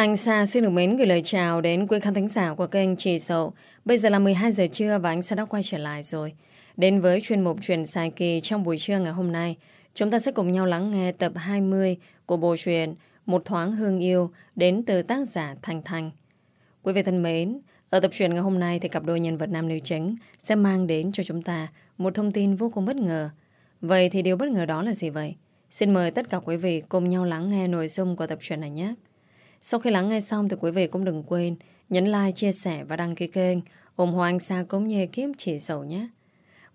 Anh Sa xin được mến gửi lời chào đến quý khán thính giả của kênh Trì Sậu. Bây giờ là 12 giờ trưa và anh Sa đã quay trở lại rồi. Đến với chuyên mục truyền dài kỳ trong buổi trưa ngày hôm nay, chúng ta sẽ cùng nhau lắng nghe tập 20 của bộ truyện Một thoáng hương yêu đến từ tác giả Thành Thành. Quý vị thân mến, ở tập truyện ngày hôm nay thì cặp đôi nhân vật nam nữ chính sẽ mang đến cho chúng ta một thông tin vô cùng bất ngờ. Vậy thì điều bất ngờ đó là gì vậy? Xin mời tất cả quý vị cùng nhau lắng nghe nội dung của tập truyện này nhé. Sau khi lắng nghe xong thì quý vị cũng đừng quên nhấn like, chia sẻ và đăng ký kênh ủng hộ anh Sa cũng như kiếm chỉ sầu nhé.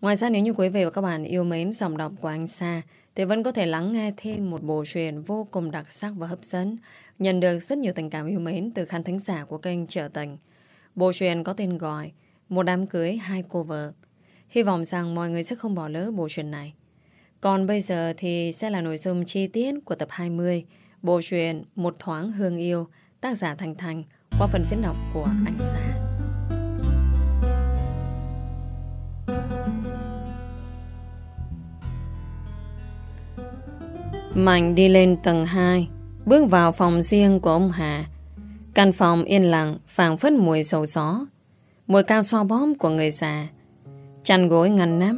Ngoài ra nếu như quý vị và các bạn yêu mến dòng đọc của anh Sa thì vẫn có thể lắng nghe thêm một bộ truyện vô cùng đặc sắc và hấp dẫn nhận được rất nhiều tình cảm yêu mến từ khán thính giả của kênh Trở Tình. Bộ truyện có tên gọi Một đám cưới hai cô vợ. Hy vọng rằng mọi người sẽ không bỏ lỡ bộ truyện này. Còn bây giờ thì sẽ là nội dung chi tiết của tập 20 Bộ truyện Một thoáng hương yêu, Tác giả Thành Thành, Qua phần diễn đọc của anh Sa Mạnh đi lên tầng 2 Bước vào phòng riêng của ông Hà. Căn phòng yên lặng, phảng phất mùi sầu gió, Mùi cao so bóm của người già. Chăn gối ngăn nắp,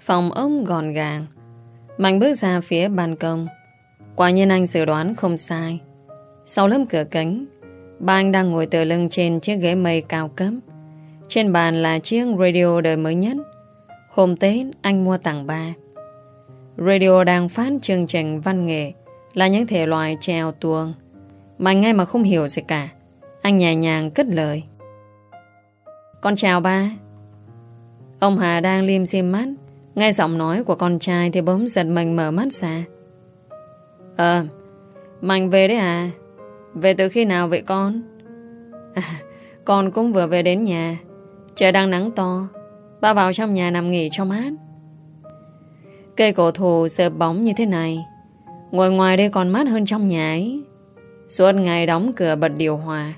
Phòng ông gọn gàng. Mạnh bước ra phía ban công Quả nhiên anh dự đoán không sai. Sau lớp cửa cánh Ba anh đang ngồi tờ lưng trên chiếc ghế mây cao cấp Trên bàn là chiếc radio đời mới nhất. Hôm Tết, anh mua tặng ba. Radio đang phát chương trình văn nghệ Là những thể loại treo tuồng. Mà nghe mà không hiểu gì cả. Anh nhẹ nhàng cất lời. Con chào ba. Ông Hà đang liêm xiêm mắt. Nghe giọng nói của con trai Thì bỗng giật mình mở mắt ra. Ờ Mạnh về đấy à? Về từ khi nào vậy con? À, Con cũng vừa về đến nhà. Trời đang nắng to. Ba vào trong nhà nằm nghỉ cho mát. Cây cổ thụ sợp bóng như thế này. Ngồi ngoài đây còn mát hơn trong nhà ấy. Suốt ngày đóng cửa bật điều hòa.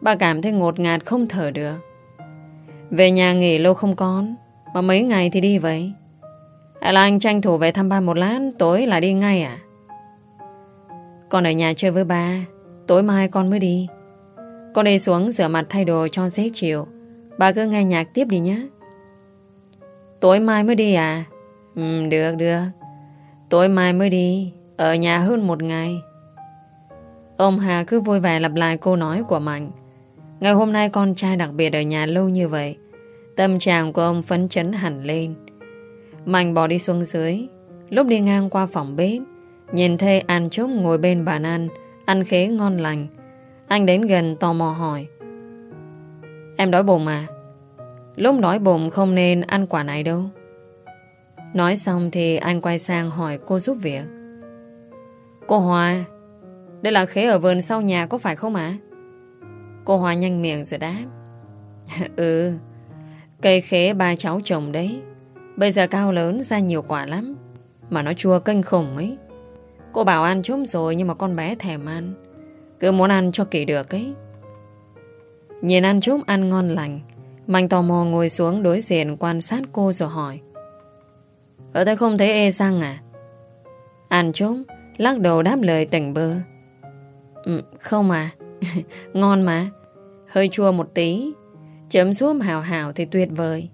Ba cảm thấy ngột ngạt không thở được. Về nhà nghỉ lâu không con Mà mấy ngày thì đi vậy. Hay là anh tranh thủ về thăm ba một lát Tối là đi ngay à? Con ở nhà chơi với ba. Tối mai con mới đi. Con đi xuống rửa mặt thay đồ cho dễ chịu. Bà cứ nghe nhạc tiếp đi nhé. Tối mai mới đi à? Ừ được được. Tối mai mới đi. Ở nhà hơn một ngày. Ông Hà cứ vui vẻ lặp lại câu nói của Mạnh. Ngày hôm nay con trai đặc biệt ở nhà lâu như vậy. Tâm trạng của ông phấn chấn hẳn lên. Mạnh bỏ đi xuống dưới. Lúc đi ngang qua phòng bếp Nhìn thấy An Trúc ngồi bên bàn ăn Ăn khế ngon lành. Anh đến gần tò mò hỏi. Em đói bụng à? Lúc đói bụng không nên ăn quả này đâu. Nói xong thì anh quay sang hỏi cô giúp việc. Cô Hòa Đây là khế ở vườn sau nhà có phải không ạ? Cô Hòa nhanh miệng rồi đáp. Ừ Cây khế ba cháu trồng đấy. Bây giờ cao lớn ra nhiều quả lắm, Mà nó chua kinh khủng ấy. Cô bảo ăn chôm rồi nhưng mà con bé thèm ăn. Cứ muốn ăn cho kỹ được ấy. Nhìn ăn chôm ăn ngon lành. Mạnh tò mò ngồi xuống đối diện quan sát cô rồi hỏi. Ở đây không thấy ê sang à? Ăn chôm lắc đầu đáp lời tỉnh bơ. Ừ, không à. ngon mà. Hơi chua một tí. Chấm xuống hào hào thì tuyệt vời.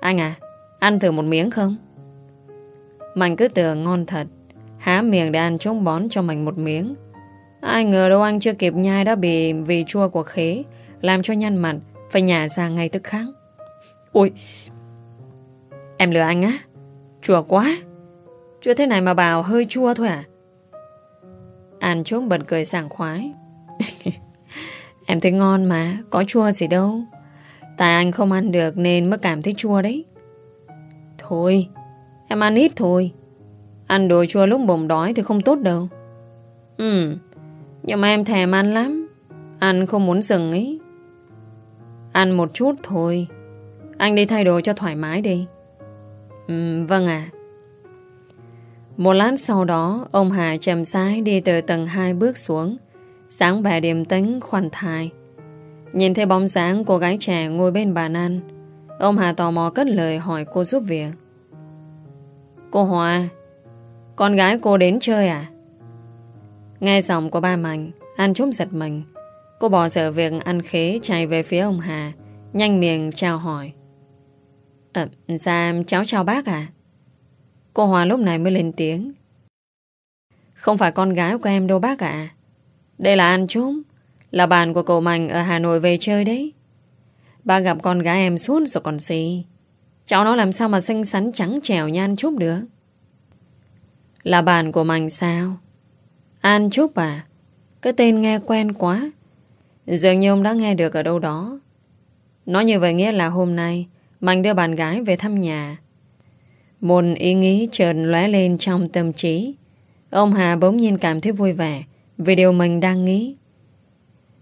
Anh à, ăn thử một miếng không? Mạnh cứ tưởng ngon thật Há miệng để ăn trống bón cho mình một miếng. Ai ngờ đâu anh chưa kịp, nhai đã bị, vì chua của khế, Làm cho nhăn mặt, Phải nhả ra ngay tức khắc. Ui Em lừa anh á? Chua quá! Chua thế này mà bảo hơi chua thôi à? An chốt bật cười sảng khoái. Em thấy ngon mà, Có chua gì đâu. Tại anh không ăn được nên mới cảm thấy chua đấy. Thôi, Em ăn ít thôi. Ăn đồ chua lúc bụng đói thì không tốt đâu. Ừ Nhưng mà em thèm ăn lắm. Ăn không muốn dừng ấy. Ăn một chút thôi. Anh đi thay đồ cho thoải mái đi. Ừ vâng ạ. Một lát sau đó, Ông Hà chậm sái đi từ tầng 2 bước xuống. Sáng vẻ điềm tĩnh, khoan thai. Nhìn thấy bóng sáng cô gái trẻ ngồi bên bàn ăn, Ông Hà tò mò cất lời hỏi cô giúp việc. Cô Hòa con gái cô đến chơi à? Nghe giọng của ba Mạnh An chốm giật mình. Cô bỏ dở việc ăn khế chạy về phía ông Hà Nhanh miệng chào hỏi. À, dạ cháu chào bác à Cô Hòa lúc này mới lên tiếng. Không phải con gái của em đâu bác ạ. Đây là an Trúc Là bạn của cậu Mạnh ở Hà Nội về chơi đấy. Ba gặp con gái em suốt rồi còn gì Cháu nó làm sao mà xinh xắn trắng trẻo như chút Trúc được? Là bạn của mình sao? An Trúc à Cái tên nghe quen quá. Dường như ông đã nghe được ở đâu đó. Nói như vậy nghĩa là hôm nay Mạnh đưa bạn gái về thăm nhà. Một ý nghĩ chợt lóe lên trong tâm trí. Ông Hà bỗng nhiên cảm thấy vui vẻ Vì điều mình đang nghĩ.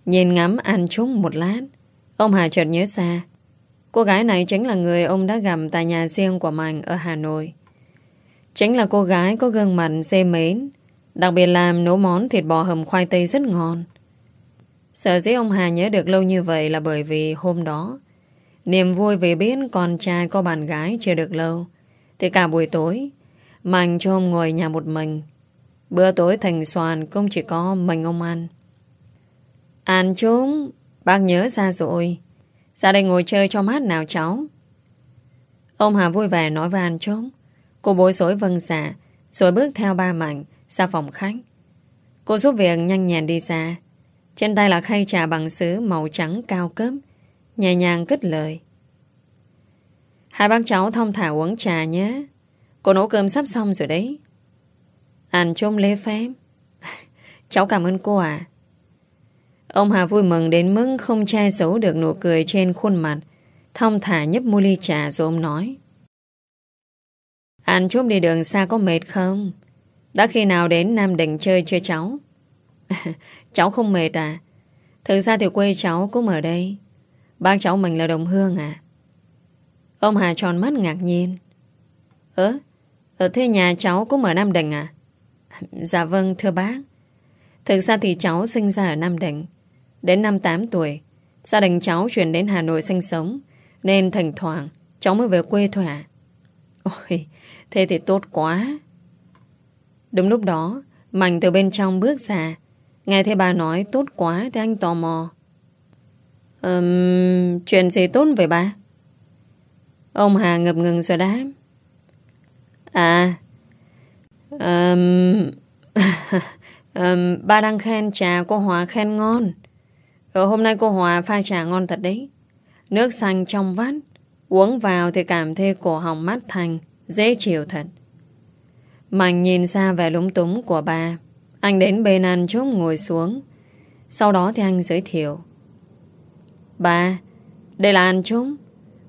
Nhìn ngắm An Trúc một lát, Ông Hà chợt nhớ ra, Cô gái này chính là người ông đã gặp Tại nhà riêng của mình ở Hà Nội. Chính là cô gái có gương mặt dê mến, Đặc biệt làm nấu món thịt bò hầm khoai tây rất ngon. Sở dĩ ông Hà nhớ được lâu như vậy Là bởi vì hôm đó, Niềm vui vì biết con trai có bạn gái chưa được lâu. Thì cả buổi tối, Mạnh cho ông ngồi nhà một mình. Bữa tối thành soàn không chỉ có mình ông ăn. Ăn chúng Bác nhớ ra rồi. Ra đây ngồi chơi cho mát nào cháu? Ông Hà vui vẻ nói với An Trúc Cô bối rối vâng xà, Rồi bước theo ba Mạnh ra phòng khách. Cô giúp việc nhanh nhẹn đi ra. Trên tay là khay trà bằng sứ Màu trắng cao cấp Nhẹ nhàng kết lời. Hai bác cháu thông thả uống trà nhé. Cô nấu cơm sắp xong rồi đấy. Anh chôm lê phép. Cháu cảm ơn cô ạ. Ông Hà vui mừng đến mức không che giấu được nụ cười trên khuôn mặt. Thông thả nhấp mua ly trà rồi ông nói. Anh chút đi đường xa có mệt không? Đã khi nào đến Nam Định chơi chưa cháu? cháu không mệt à? Thực ra thì quê cháu cũng ở đây. Bác cháu mình là đồng hương à? Ông Hà tròn mắt ngạc nhiên. Ơ, ở thế nhà cháu cũng ở Nam Định à? Dạ vâng, thưa bác. Thực ra thì cháu sinh ra ở Nam Định. Đến năm 8 tuổi, gia đình cháu chuyển đến Hà Nội sinh sống, nên thỉnh thoảng cháu mới về quê thôi à. Ôi, thế thì tốt quá. Đúng lúc đó, Mạnh từ bên trong bước ra. Nghe thấy bà nói tốt quá thì anh tò mò. Um, chuyện gì tốt vậy bà? Ông Hà ngập ngừng rồi đáp. À, um, um, ba đang khen trà cô Hòa khen ngon. Ở hôm nay cô Hòa pha trà ngon thật đấy. Nước xanh trong vắt, uống vào thì cảm thấy cổ họng mát thành, dễ chịu thật. Mạnh nhìn xa vẻ lúng túng của bà. Anh đến bên ăn chốt ngồi xuống. Sau đó thì anh giới thiệu. Bà, đây là anh chúng.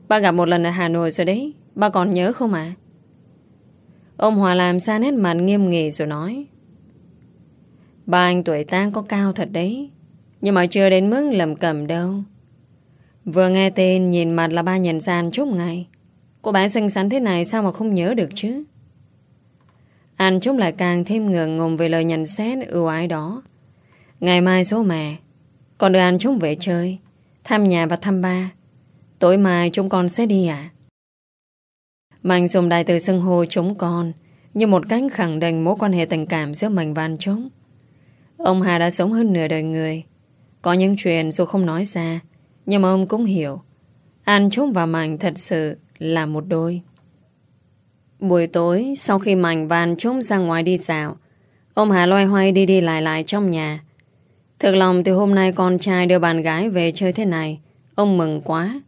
Ba gặp một lần ở Hà Nội rồi đấy. Ba còn nhớ không ạ? Ông Hòa làm xa nét mặt nghiêm nghị rồi nói. Ba anh tuổi ta có cao thật đấy. Nhưng mà chưa đến mức lầm cầm đâu Vừa nghe tên Nhìn mặt là ba nhận ra chút ngay Cô bé xinh xắn thế này Sao mà không nhớ được chứ? Anh chúng lại càng thêm ngượng ngùng Về lời nhận xét ưu ái đó. Ngày mai số mẹ Còn đưa anh chúng về chơi, Thăm nhà và thăm ba. Tối mai chúng con sẽ đi à Mạnh dùng đại từ xưng hô chúng con Như một cách khẳng định mối quan hệ tình cảm giữa mình và anh chúng. Ông Hà đã sống hơn nửa đời người. Có những chuyện dù không nói ra, Nhưng mà ông cũng hiểu. Anh chúng và Mạnh thật sự là một đôi Buổi tối, Sau khi mảnh vàn trốn ra ngoài đi dạo, Ông Hà loay hoay đi đi lại lại trong nhà Thực lòng thì hôm nay con trai đưa bạn gái về chơi thế này, Ông mừng quá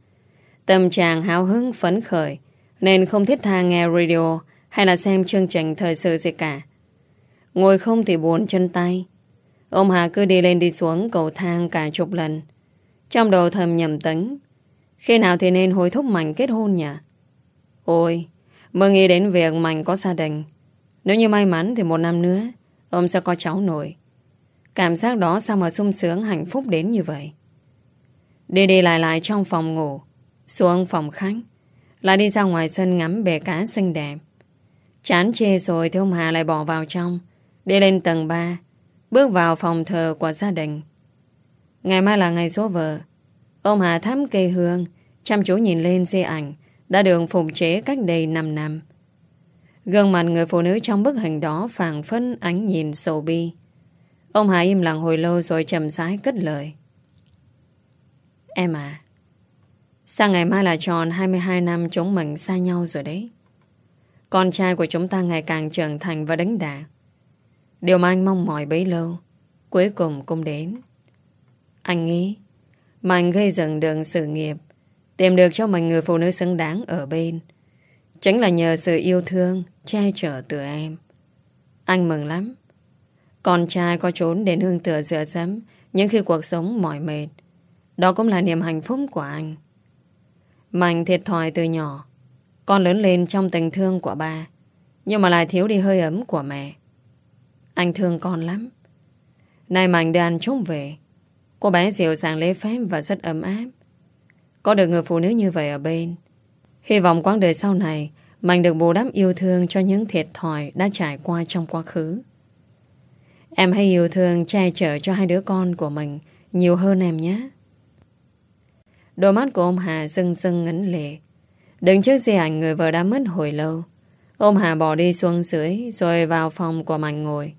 Tâm trạng háo hứng phấn khởi, Nên không thiết tha nghe radio Hay là xem chương trình thời sự gì cả Ngồi không thì buồn chân tay Ông Hà cứ đi lên đi xuống cầu thang cả chục lần. Trong đầu thầm nhầm tính. Khi nào thì nên hối thúc Mạnh kết hôn nhỉ? Ôi, mơ nghĩ đến việc Mạnh có gia đình. Nếu như may mắn thì một năm nữa, ông sẽ có cháu nội. Cảm giác đó sao mà sung sướng hạnh phúc đến như vậy? Đi đi lại lại trong phòng ngủ, xuống phòng khách, lại đi ra ngoài sân ngắm bể cá xinh đẹp. Chán chê rồi thì ông Hà lại bỏ vào trong, đi lên tầng 3, Bước vào phòng thờ của gia đình Ngày mai là ngày số vợ Ông Hà thắm cây hương, Chăm chú nhìn lên di ảnh, Đã được phụng chế cách đây 5 năm. Gương mặt người phụ nữ trong bức hình đó phản phân ánh nhìn sầu bi. Ông Hà im lặng hồi lâu rồi chậm rãi cất lời. Em à Sang ngày mai là tròn 22 năm chúng mình xa nhau rồi đấy? Con trai của chúng ta ngày càng trưởng thành và đánh đà. Điều mà anh mong mỏi bấy lâu, Cuối cùng cũng đến. Anh nghĩ Mạnh gây dựng đường sự nghiệp, Tìm được cho mình người phụ nữ xứng đáng ở bên. Chính là nhờ sự yêu thương Che chở từ em. Anh mừng lắm. Con trai có trốn để hương tựa dựa sấm Những khi cuộc sống mỏi mệt, Đó cũng là niềm hạnh phúc của anh. Mạnh thiệt thòi từ nhỏ, Con lớn lên trong tình thương của ba, Nhưng mà lại thiếu đi hơi ấm của mẹ. Anh thương con lắm. Nay Mạnh đưa anh trốn về Cô bé dịu dàng lễ phép và rất ấm áp Có được người phụ nữ như vậy ở bên Hy vọng quãng đời sau này Mạnh được bù đắp yêu thương cho những thiệt thòi đã trải qua trong quá khứ. Em hãy yêu thương che chở cho hai đứa con của mình nhiều hơn em nhé. Đôi mắt của ông Hà rưng rưng ngấn lệ. Đứng trước di ảnh người vợ đã mất hồi lâu. Ông Hà bỏ đi xuống dưới rồi vào phòng của Mạnh ngồi.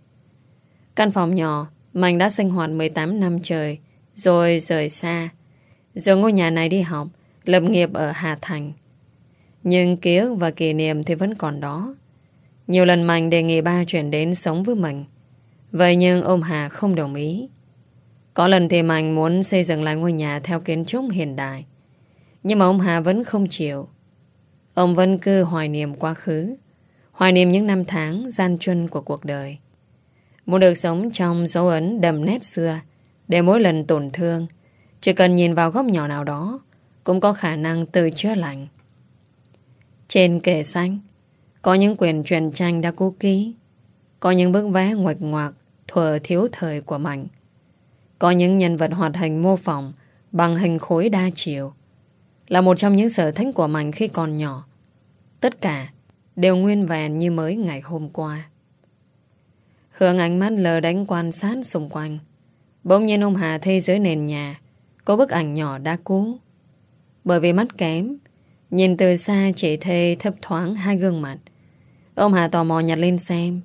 Căn phòng nhỏ, Mạnh đã sinh hoạt 18 năm trời, rồi rời xa. Giờ ngôi nhà này đi học, lập nghiệp ở Hà Thành. Nhưng ký ức và kỷ niệm thì vẫn còn đó. Nhiều lần Mạnh đề nghị ba chuyển đến sống với mình. Vậy nhưng ông Hà không đồng ý. Có lần thì Mạnh muốn xây dựng lại ngôi nhà theo kiến trúc hiện đại. Nhưng mà ông Hà vẫn không chịu. Ông vẫn cứ hoài niệm quá khứ. Hoài niệm những năm tháng gian truân của cuộc đời. Muốn được sống trong dấu ấn đầm nét xưa để mỗi lần tổn thương, chỉ cần nhìn vào góc nhỏ nào đó, cũng có khả năng tự chữa lành. Trên kệ xanh Có những quyền truyền tranh đã cố ký, Có những bức vẽ ngoạch ngoạc, Thuở thiếu thời của Mạnh, Có những nhân vật hoạt hình mô phỏng Bằng hình khối đa chiều, Là một trong những sở thích của Mạnh khi còn nhỏ. Tất cả Đều nguyên vẹn như mới ngày hôm qua. Hương ánh mắt lờ đánh quan sát xung quanh. Bỗng nhiên ông Hà thấy dưới nền nhà, Có bức ảnh nhỏ đã cũ Bởi vì mắt kém, Nhìn từ xa chỉ thấy thấp thoáng hai gương mặt. Ông Hà tò mò nhặt lên xem.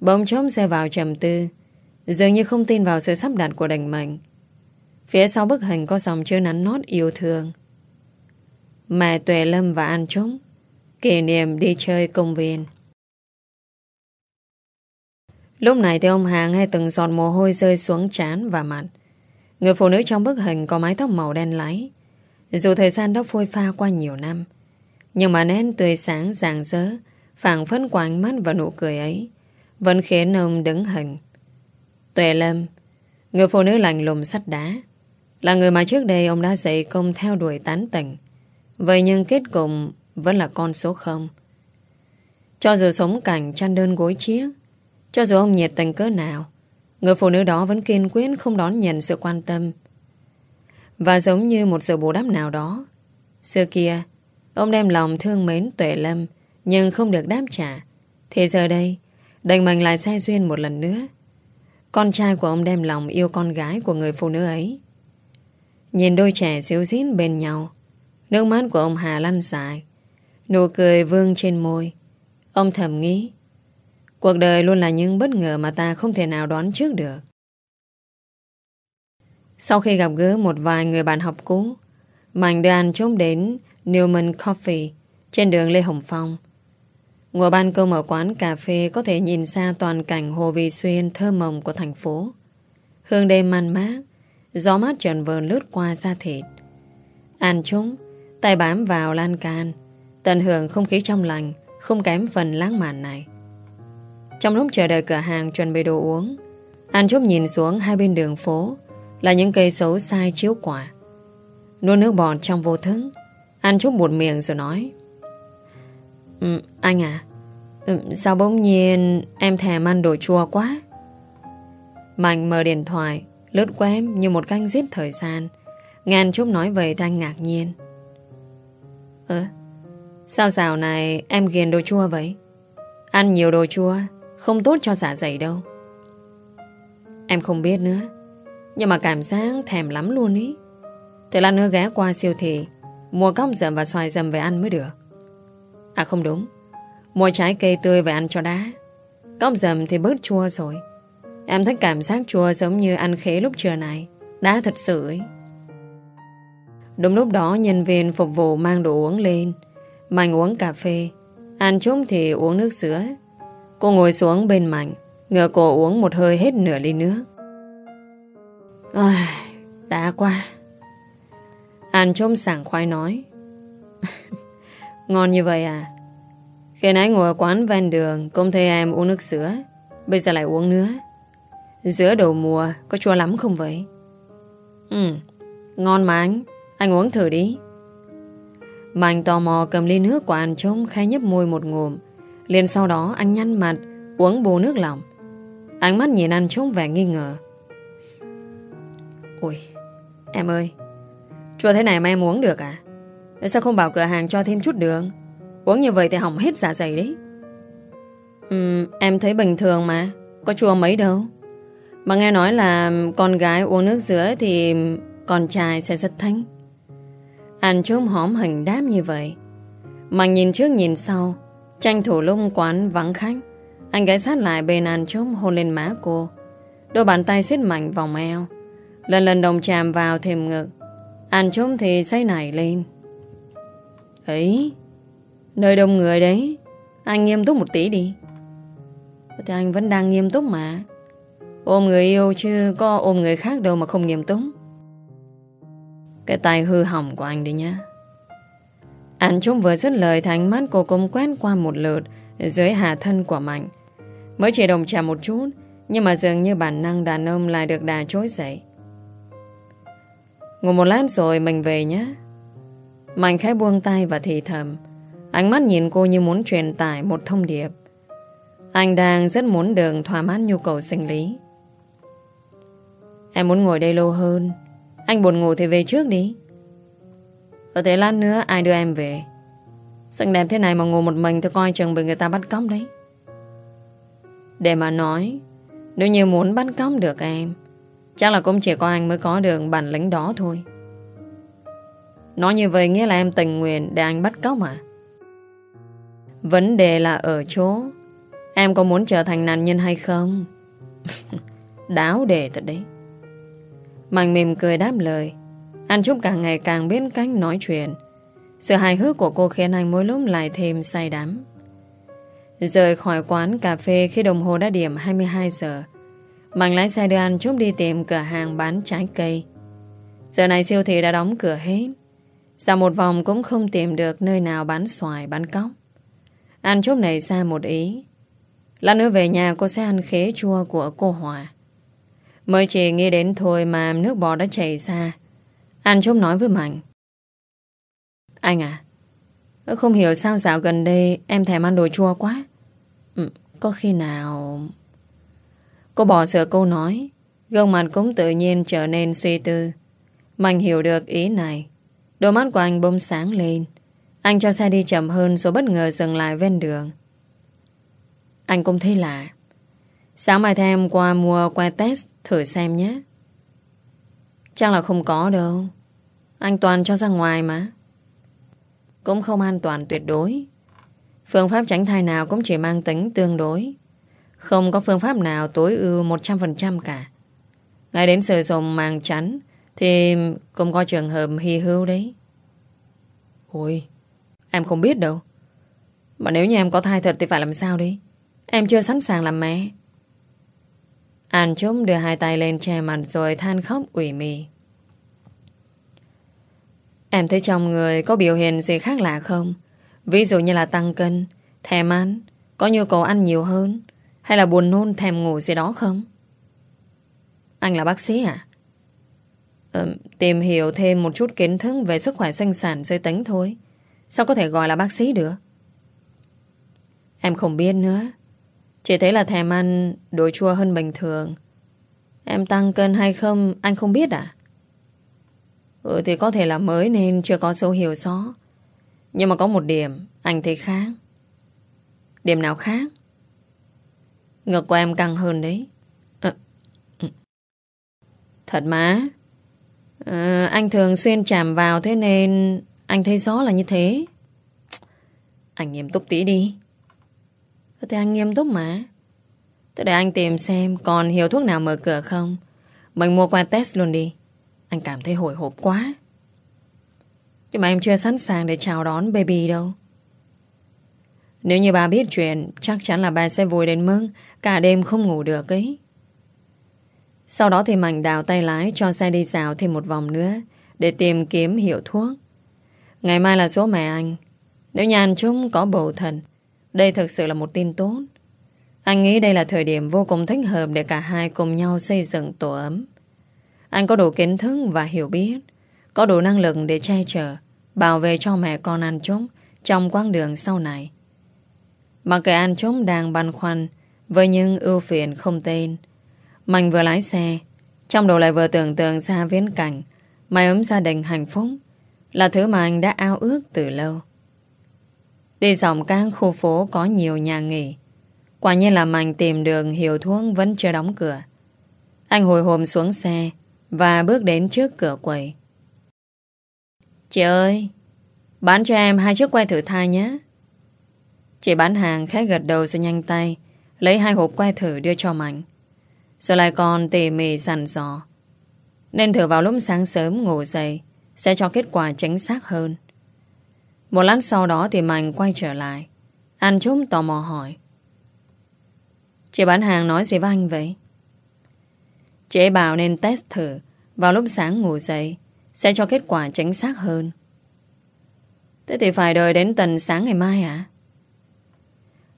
Bỗng chốc xe vào trầm tư. Dường như không tin vào sự sắp đặt của đành mệnh. Phía sau bức hình có dòng chữ nắn nót yêu thương. Mẹ Tuệ Lâm và An Trúc, kỷ niệm đi chơi công viên. Lúc này thì ông hàng nghe từng giọt mồ hôi rơi xuống trán và mặt. Người phụ nữ trong bức hình có mái tóc màu đen láy, dù thời gian đã phôi pha qua nhiều năm Nhưng mà nét tươi sáng rạng rỡ phản phấn ánh mắt và nụ cười ấy Vẫn khiến ông đứng hình. Tuệ Lâm Người phụ nữ lạnh lùng sắt đá Là người mà trước đây ông đã dạy công theo đuổi tán tỉnh. Vậy nhưng kết cục Vẫn là con số không. Cho dù sống cảnh chăn đơn gối chiếc cho dù ông nhiệt tình cỡ nào, Người phụ nữ đó vẫn kiên quyết không đón nhận sự quan tâm. Và giống như một sự bù đắp nào đó, Xưa kia, Ông đem lòng thương mến Tuệ Lâm, Nhưng không được đáp trả. Thì giờ đây, Đành mình lại sai duyên một lần nữa. Con trai của ông đem lòng yêu con gái của người phụ nữ ấy. Nhìn đôi trẻ xíu xín bên nhau, Nước mắt của ông Hà lăn dài, Nụ cười vương trên môi. Ông thầm nghĩ Cuộc đời luôn là những bất ngờ mà ta không thể nào đoán trước được sau khi gặp gỡ một vài người bạn học cũ, Mạnh đưa anh trốn đến Newman Coffee trên đường Lê Hồng Phong. Ngồi ban công ở quán cà phê có thể nhìn xa toàn cảnh Hồ Vị Xuyên thơ mộng của thành phố. Hương đêm man mát, gió mát trần vờn lướt qua da thịt. anh chúng, tay bám vào lan can, tận hưởng không khí trong lành, không kém phần lãng mạn này. Trong lúc chờ đợi cửa hàng chuẩn bị đồ uống, An Trúc nhìn xuống hai bên đường phố, là những cây xấu sai chiếu quả. Nuốt nước bọt trong vô thức Anh chút buồn miệng rồi nói um, Anh à um, Sao bỗng nhiên Em thèm ăn đồ chua quá? Mạnh mở điện thoại Lướt qua em như một canh giết thời gian. Ngàn chút nói vậy thì anh ngạc nhiên. Ơ Sao dạo này em ghiền đồ chua vậy? Ăn nhiều đồ chua không tốt cho dạ dày đâu. Em không biết nữa, nhưng mà cảm giác thèm lắm luôn ý. Thế là nữa ghé qua siêu thị, Mua cóc dầm và xoài dầm về ăn mới được. À không đúng, Mua trái cây tươi về ăn cho đá Cóc dầm thì bớt chua rồi. Em thấy cảm giác chua giống như ăn khế lúc trưa này. Đá thật sự ấy Đúng lúc đó, nhân viên phục vụ mang đồ uống lên. Mạnh uống cà phê An Trúc thì uống nước sữa. Cô ngồi xuống bên Mạnh Ngờ cô uống một hơi hết nửa ly nước. Ôi, đã qua Hàn trông sảng khoai nói. Ngon như vậy à? Khi nãy ngồi ở quán ven đường công thấy em uống nước sữa Bây giờ lại uống nữa. Giữa đầu mùa có chua lắm không vậy? Ừ Ngon mà anh. Anh uống thử đi. Mạnh tò mò cầm ly nước của anh trông khai nhấp môi một ngụm liền sau đó anh nhăn mặt Uống bù nước lỏng. Ánh mắt nhìn anh trông vẻ nghi ngờ. Ui Em ơi Chua thế này mà em uống được à? Sao không bảo cửa hàng cho thêm chút đường? Uống như vậy thì hỏng hết dạ dày đấy. Ừ, Em thấy bình thường mà Có chua mấy đâu. Mà nghe nói là con gái uống nước dứa Thì con trai sẽ rất thanh. Anh trông hóm hình đáp như vậy. Mà nhìn trước nhìn sau Tranh thủ lúc quán vắng khách, Anh ghé sát lại bên anh trông hôn lên má cô. Đôi bàn tay xiết mạnh vòng eo, Lần lần đồng chạm vào thềm ngực. Anh trông thì say nảy lên. Ấy, Nơi đông người đấy, Anh nghiêm túc một tí đi. Thì anh vẫn đang nghiêm túc mà. Ôm người yêu chứ có ôm người khác đâu mà không nghiêm túc. Cái tay hư hỏng của anh đi nhá. Anh Trung vừa dứt lời, Thì ánh mắt cô cũng quét qua một lượt, Dưới hạ thân của Mạnh. Mới chỉ đồng chạm một chút, Nhưng mà dường như bản năng đàn ông lại được đà trối dậy. Ngủ một lát rồi mình về nhé. Mạnh khẽ buông tay và thì thầm. Ánh mắt nhìn cô như muốn truyền tải một thông điệp. Anh đang rất muốn đường thỏa mãn nhu cầu sinh lý. Em muốn ngồi đây lâu hơn. Anh buồn ngủ thì về trước đi. Ở thế lát nữa ai đưa em về? Xanh đẹp thế này mà ngồi một mình Thì coi chừng bị người ta bắt cóc đấy. Để mà nói, Nếu như muốn bắt cóc được em, Chắc là cũng chỉ có anh mới có được bản lĩnh đó thôi. Nói như vậy nghĩa là em tình nguyện Để anh bắt cóc à? Vấn đề là ở chỗ, Em có muốn trở thành nạn nhân hay không? Đáo đề thật đấy. Mạnh mềm cười đáp lời. Anh Trúc càng ngày càng biết cách nói chuyện Sự hài hước của cô khiến anh mỗi lúc lại thêm say đắm Rời khỏi quán cà phê khi đồng hồ đã điểm 22 giờ Mạnh lái xe đưa anh Trúc đi tìm cửa hàng bán trái cây Giờ này siêu thị đã đóng cửa hết Dạo một vòng cũng không tìm được nơi nào bán xoài, bán cóc. Anh Trúc nảy ra một ý. Lát nữa về nhà cô sẽ ăn khế chua của cô Hòa. Mới chỉ nghĩ đến thôi mà nước bò đã chảy ra. Anh Trúc nói với Mạnh. Anh à, không hiểu sao dạo gần đây em thèm ăn đồ chua quá. Ừ, có khi nào... Cô bỏ sửa câu nói, gương mặt cũng tự nhiên trở nên suy tư. Mạnh hiểu được ý này. Đôi mắt của anh bông sáng lên Anh cho xe đi chậm hơn Rồi bất ngờ dừng lại ven đường Anh cũng thấy lạ Sáng mai thêm qua mua que test Thử xem nhé Chắc là không có đâu anh toàn cho ra ngoài mà. Cũng không an toàn tuyệt đối. Phương pháp tránh thai nào Cũng chỉ mang tính tương đối. Không có phương pháp nào tối ưu 100% cả. Ngay đến sử dụng màng chắn thì cũng có trường hợp hy hữu đấy. Ôi, Em không biết đâu. Mà nếu như em có thai thật thì phải làm sao đi? Em chưa sẵn sàng làm mẹ. An Trúc đưa hai tay lên che mặt Rồi than khóc ủy mì. Em thấy trong người có biểu hiện gì khác lạ không Ví dụ như là tăng cân Thèm ăn Có nhu cầu ăn nhiều hơn Hay là buồn nôn thèm ngủ gì đó không Anh là bác sĩ à Ờ, tìm hiểu thêm một chút kiến thức về sức khỏe sinh sản giới tính thôi. Sao có thể gọi là bác sĩ được? Em không biết nữa. Chỉ thấy là thèm ăn đồ chua hơn bình thường. Em tăng cân hay không, anh không biết à? Ừ thì có thể là mới nên chưa có dấu hiệu rõ. Nhưng mà có một điểm anh thấy khác. Điểm nào khác? Ngực của em căng hơn đấy. À, Thật má. À, ờ, anh thường xuyên chạm vào thế nên anh thấy rõ là như thế. Anh nghiêm túc tí đi. Ờ, thì anh nghiêm túc mà. Thế để anh tìm xem còn hiệu thuốc nào mở cửa không. Mình mua qua test luôn đi. Anh cảm thấy hồi hộp quá. Nhưng mà em chưa sẵn sàng để chào đón baby đâu. Nếu như bà biết chuyện, chắc chắn là bà sẽ vui đến mức cả đêm không ngủ được ấy. Sau đó thì Mạnh đào tay lái cho xe đi dạo thêm một vòng nữa để tìm kiếm hiệu thuốc. Ngày mai là số mẹ anh. Nếu nhà anh chúng có bầu thần, đây thực sự là một tin tốt. Anh nghĩ đây là thời điểm vô cùng thích hợp để cả hai cùng nhau xây dựng tổ ấm. Anh có đủ kiến thức và hiểu biết, có đủ năng lực để che chở, bảo vệ cho mẹ con anh chúng trong quãng đường sau này. Mà kẻ anh chúng đang băn khoăn với những ưu phiền không tên. Mạnh vừa lái xe, trong đầu lại vừa tưởng tượng ra viễn cảnh mái ấm gia đình hạnh phúc là thứ mà anh đã ao ước từ lâu. Đi dòng các khu phố có nhiều nhà nghỉ. Quả nhiên là Mạnh tìm đường hiệu thuốc vẫn chưa đóng cửa. Anh hồi hộp xuống xe và bước đến trước cửa quầy. Chị ơi, bán cho em hai chiếc que thử thai nhé. Chị bán hàng khẽ gật đầu rồi nhanh tay lấy hai hộp que thử đưa cho Mạnh. Rồi lại còn tỉ mỉ sàn dò. Nên thử vào lúc sáng sớm ngủ dậy sẽ cho kết quả chính xác hơn. Một lát sau đó thì Mạnh quay trở lại. Anh chúng tò mò hỏi. Chị bán hàng nói gì với anh vậy? Chị ấy bảo nên test thử vào lúc sáng ngủ dậy, sẽ cho kết quả chính xác hơn. Thế thì phải đợi đến tận sáng ngày mai hả?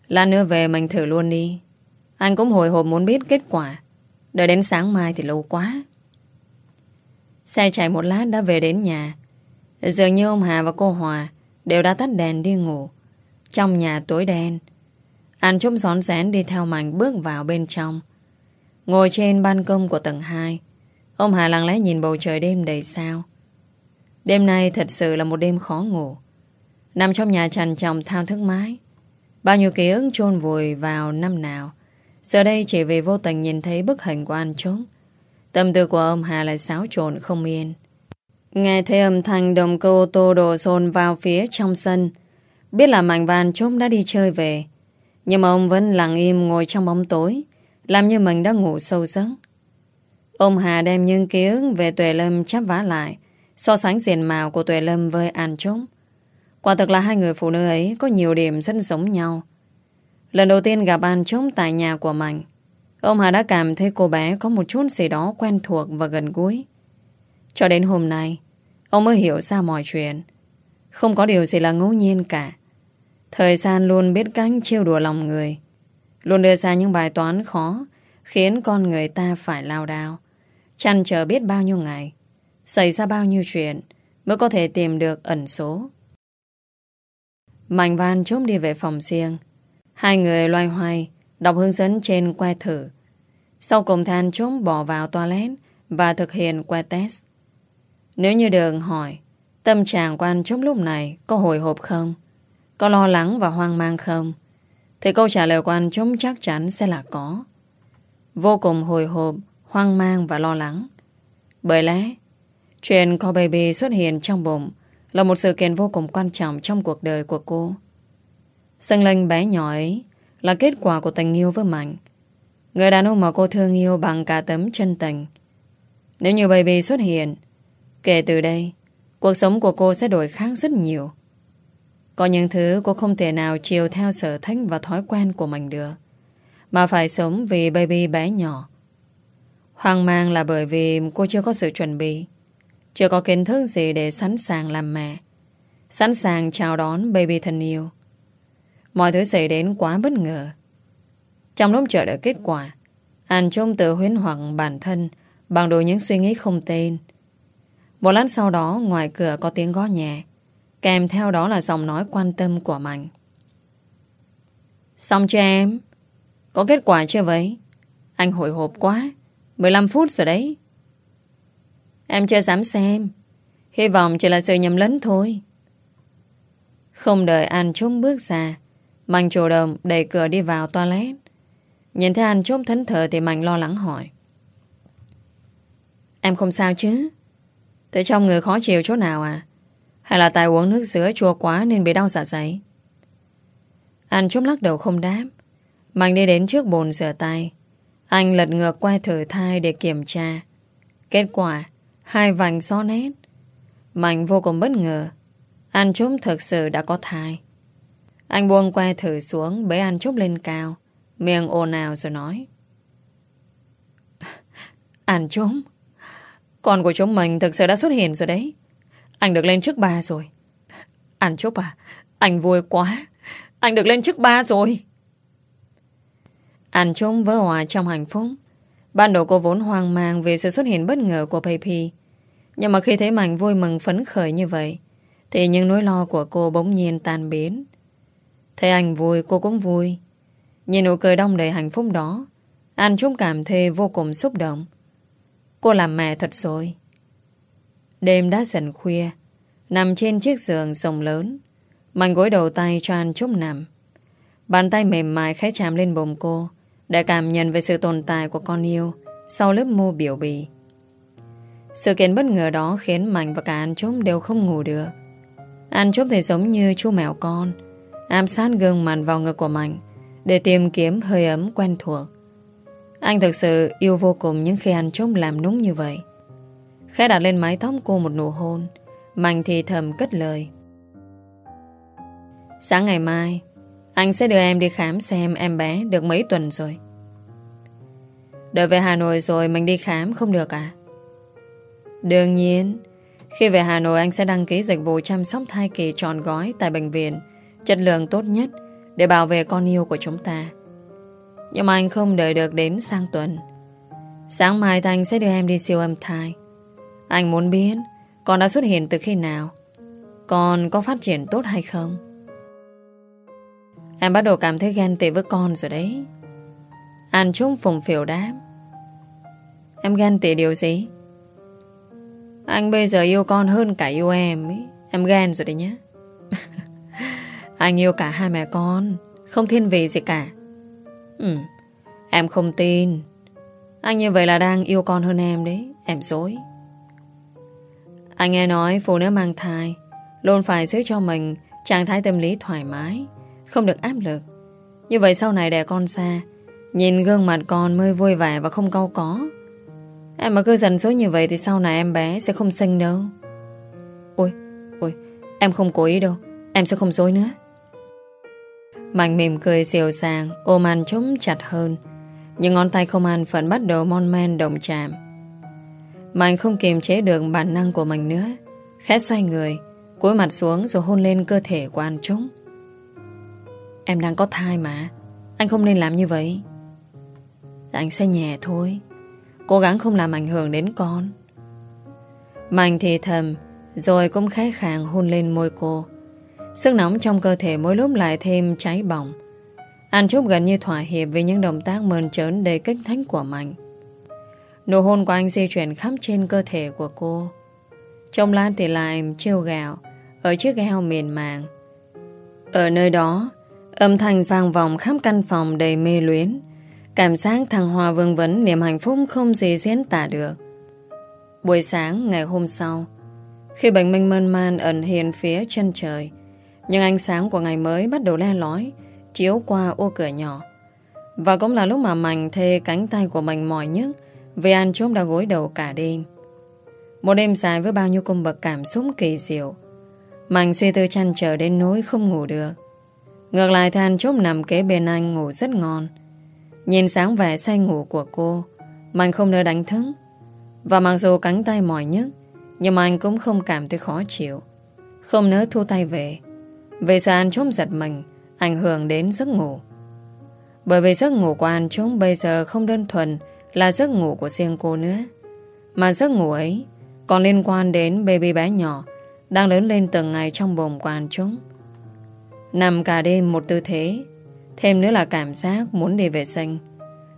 Lát nữa về mình thử luôn đi. Anh cũng hồi hộp muốn biết kết quả. Đợi đến sáng mai thì lâu quá. Xe chạy một lát đã về đến nhà. Dường như ông Hà và cô Hòa đều đã tắt đèn đi ngủ. Trong nhà tối đen. Anh trông gión rén đi theo mảnh bước vào bên trong. Ngồi trên ban công của tầng 2. Ông Hà lặng lẽ nhìn bầu trời đêm đầy sao. Đêm nay thật sự là một đêm khó ngủ. Nằm trong nhà trằn trọc thao thức mái. Bao nhiêu ký ức chôn vùi vào năm nào. Giờ đây chỉ vì vô tình nhìn thấy bức hình của anh trốn. Tâm tư của ông Hà lại xáo trộn không yên. Nghe thấy âm thanh đồng cơ ô tô đổ xôn vào phía trong sân. Biết là Mạnh Văn Trúc đã đi chơi về. Nhưng mà ông vẫn lặng im ngồi trong bóng tối. Làm như mình đã ngủ sâu giấc. Ông Hà đem những ký ức về Tuệ Lâm chắp vá lại. So sánh diện mạo của Tuệ Lâm với An Trúc. Quả thực là hai người phụ nữ ấy có nhiều điểm rất giống nhau. Lần đầu tiên gặp An Trúc tại nhà của mình Ông Hà đã cảm thấy cô bé có một chút gì đó quen thuộc và gần gũi. Cho đến hôm nay, ông mới hiểu ra mọi chuyện. Không có điều gì là ngẫu nhiên cả. Thời gian luôn biết cách trêu đùa lòng người. Luôn đưa ra những bài toán khó, khiến con người ta phải lao đao. Chăn chờ biết bao nhiêu ngày. Xảy ra bao nhiêu chuyện mới có thể tìm được ẩn số. Mạnh van chốt đi về phòng riêng. Hai người loay hoay, Đọc hướng dẫn trên que thử Sau cùng than trống bỏ vào toilet Và thực hiện que test Nếu như đường hỏi, Tâm trạng quan trống lúc này Có hồi hộp không Có lo lắng và hoang mang không thì câu trả lời hoàn chống chắc chắn sẽ là có Vô cùng hồi hộp Hoang mang và lo lắng Bởi lẽ Chuyện có baby xuất hiện trong bụng Là một sự kiện vô cùng quan trọng Trong cuộc đời của cô Sinh linh bé nhỏ ấy là kết quả của tình yêu với Mạnh. Người đàn ông mà cô thương yêu bằng cả tấm chân tình. Nếu như baby xuất hiện, kể từ đây, cuộc sống của cô sẽ đổi khác rất nhiều. Có những thứ cô không thể nào chiều theo sở thích và thói quen của mình được, mà phải sống vì baby bé nhỏ. Hoang mang là bởi vì cô chưa có sự chuẩn bị, chưa có kiến thức gì để sẵn sàng làm mẹ, sẵn sàng chào đón baby thân yêu. Mọi thứ xảy đến quá bất ngờ. Trong lúc chờ đợi kết quả, Hàn Trung tự huyến hoặc bản thân bằng đồ những suy nghĩ không tên. Một lát sau đó, ngoài cửa có tiếng gõ nhẹ, kèm theo đó là giọng nói quan tâm của Mạnh. Xong cho em. Có kết quả chưa vậy? Anh hồi hộp quá. 15 phút rồi đấy. Em chưa dám xem. Hy vọng chỉ là sự nhầm lẫn thôi. Không đợi An trông bước ra, Mạnh chủ động đẩy cửa đi vào toilet. Nhìn thấy anh chốt thấn thờ thì Mạnh lo lắng hỏi. Em không sao chứ? Tới trong người khó chịu chỗ nào à? Hay là tại uống nước sữa chua quá nên bị đau dạ dày? Anh chốc lắc đầu không đáp. Mạnh đi đến trước bồn rửa tay. Anh lật ngược quay thử thai để kiểm tra. Kết quả, hai vành so nét. Mạnh vô cùng bất ngờ Anh Trúc thực sự đã có thai. Anh buông que thử xuống bế anh chốp lên cao. Miệng ồn ào rồi nói. Anh Trúc, con của chúng mình thực sự đã xuất hiện rồi đấy. Anh được lên trước ba rồi. Anh chúc à, anh vui quá. Anh được lên trước ba rồi. Anh Trúc vỡ hòa trong hạnh phúc. Ban đầu cô vốn hoang mang về sự xuất hiện bất ngờ của Baby. Nhưng mà khi thấy Mạnh vui mừng phấn khởi như vậy, thì những nỗi lo của cô bỗng nhiên tan biến. Thấy anh vui, cô cũng vui. Nhìn nụ cười đông đầy hạnh phúc đó, anh trung cảm thấy vô cùng xúc động. Cô làm mẹ thật rồi. Đêm đã dần khuya, nằm trên chiếc giường rồng lớn, Mạnh gối đầu tay cho anh Trúc nằm. Bàn tay mềm mại khẽ chạm lên bồng cô, để cảm nhận về sự tồn tại của con yêu sau lớp mô biểu bì. Sự kiện bất ngờ đó khiến Mạnh và cả anh Trúc đều không ngủ được. Anh Trúc thì giống như chú mèo con, ám sát gương mặt vào ngực của Mạnh để tìm kiếm hơi ấm quen thuộc. Anh thực sự yêu vô cùng những khi anh Trúc làm núng như vậy. Khẽ đặt lên mái tóc cô một nụ hôn, Mạnh thì thầm cất lời. Sáng ngày mai, anh sẽ đưa em đi khám xem em bé được mấy tuần rồi. Đợi về Hà Nội rồi mình đi khám không được à? Đương nhiên, khi về Hà Nội anh sẽ đăng ký dịch vụ chăm sóc thai kỳ tròn gói tại bệnh viện, chất lượng tốt nhất để bảo vệ con yêu của chúng ta. Nhưng mà anh không đợi được đến sang tuần. Sáng mai anh sẽ đưa em đi siêu âm thai. Anh muốn biết con đã xuất hiện từ khi nào, con có phát triển tốt hay không. Em bắt đầu cảm thấy ghen tị với con rồi đấy. Anh Trúc phùng phiểu đáp. Em ghen tị điều gì? Anh bây giờ yêu con hơn cả yêu em ấy. Em ghen rồi đấy nhé. anh yêu cả hai mẹ con. Không thiên vị gì cả. Ừ, em không tin. Anh như vậy là đang yêu con hơn em đấy. Em dối. Anh nghe nói phụ nữ mang thai luôn phải giữ cho mình trạng thái tâm lý thoải mái, không được áp lực. Như vậy sau này đẻ con xa, nhìn gương mặt con mới vui vẻ và không cau có. Em mà cứ dần số như vậy thì sau này em bé sẽ không sinh đâu. Ôi, ôi, em không cố ý đâu, em sẽ không dối nữa. Mạnh mỉm cười xìu sàng, ôm ăn chống chặt hơn. những ngón tay không ăn phận bắt đầu mon men đồng chạm. Mạnh không kiềm chế được bản năng của mình nữa. Khẽ xoay người, cúi mặt xuống rồi hôn lên cơ thể của anh Trúc. Em đang có thai mà, anh không nên làm như vậy. Anh sẽ nhẹ thôi. Cố gắng không làm ảnh hưởng đến con Mạnh thì thầm Rồi cũng khẽ khàng hôn lên môi cô Sức nóng trong cơ thể mỗi lúc lại thêm cháy bỏng Anh Trúc gần như thỏa hiệp với những động tác mơn trớn đầy kích thánh của Mạnh Nụ hôn của anh di chuyển khắp trên cơ thể của cô Trong lát thì lại trêu gạo Ở chiếc gheo mềm màng Ở nơi đó Âm thanh vang vọng khắp căn phòng đầy mê luyến Cảm giác thằng Hòa vương vấn niềm hạnh phúc không gì diễn tả được. Buổi sáng ngày hôm sau, khi bệnh minh mơn man ẩn hiện phía chân trời, nhưng ánh sáng của ngày mới bắt đầu le lói, chiếu qua ô cửa nhỏ. Và cũng là lúc mà Mạnh thê cánh tay của mình mỏi nhất vì ăn chốt đã gối đầu cả đêm. Một đêm dài với bao nhiêu cung bậc cảm xúc kỳ diệu. Mạnh suy tư chăn trở đến nỗi không ngủ được. Ngược lại thì anh chốt nằm kế bên anh ngủ rất ngon. Nhìn sáng vẻ say ngủ của cô Mạnh không nỡ đánh thức Và mặc dù cánh tay mỏi nhất Nhưng mà anh cũng không cảm thấy khó chịu Không nỡ thu tay về Vì sao anh chốt giật mình, Ảnh hưởng đến giấc ngủ Bởi vì giấc ngủ của anh chốt bây giờ không đơn thuần là giấc ngủ của riêng cô nữa. Mà giấc ngủ ấy Còn liên quan đến baby bé nhỏ Đang lớn lên từng ngày trong bồn của anh Nằm cả đêm một tư thế, Thêm nữa là cảm giác muốn đi vệ sinh.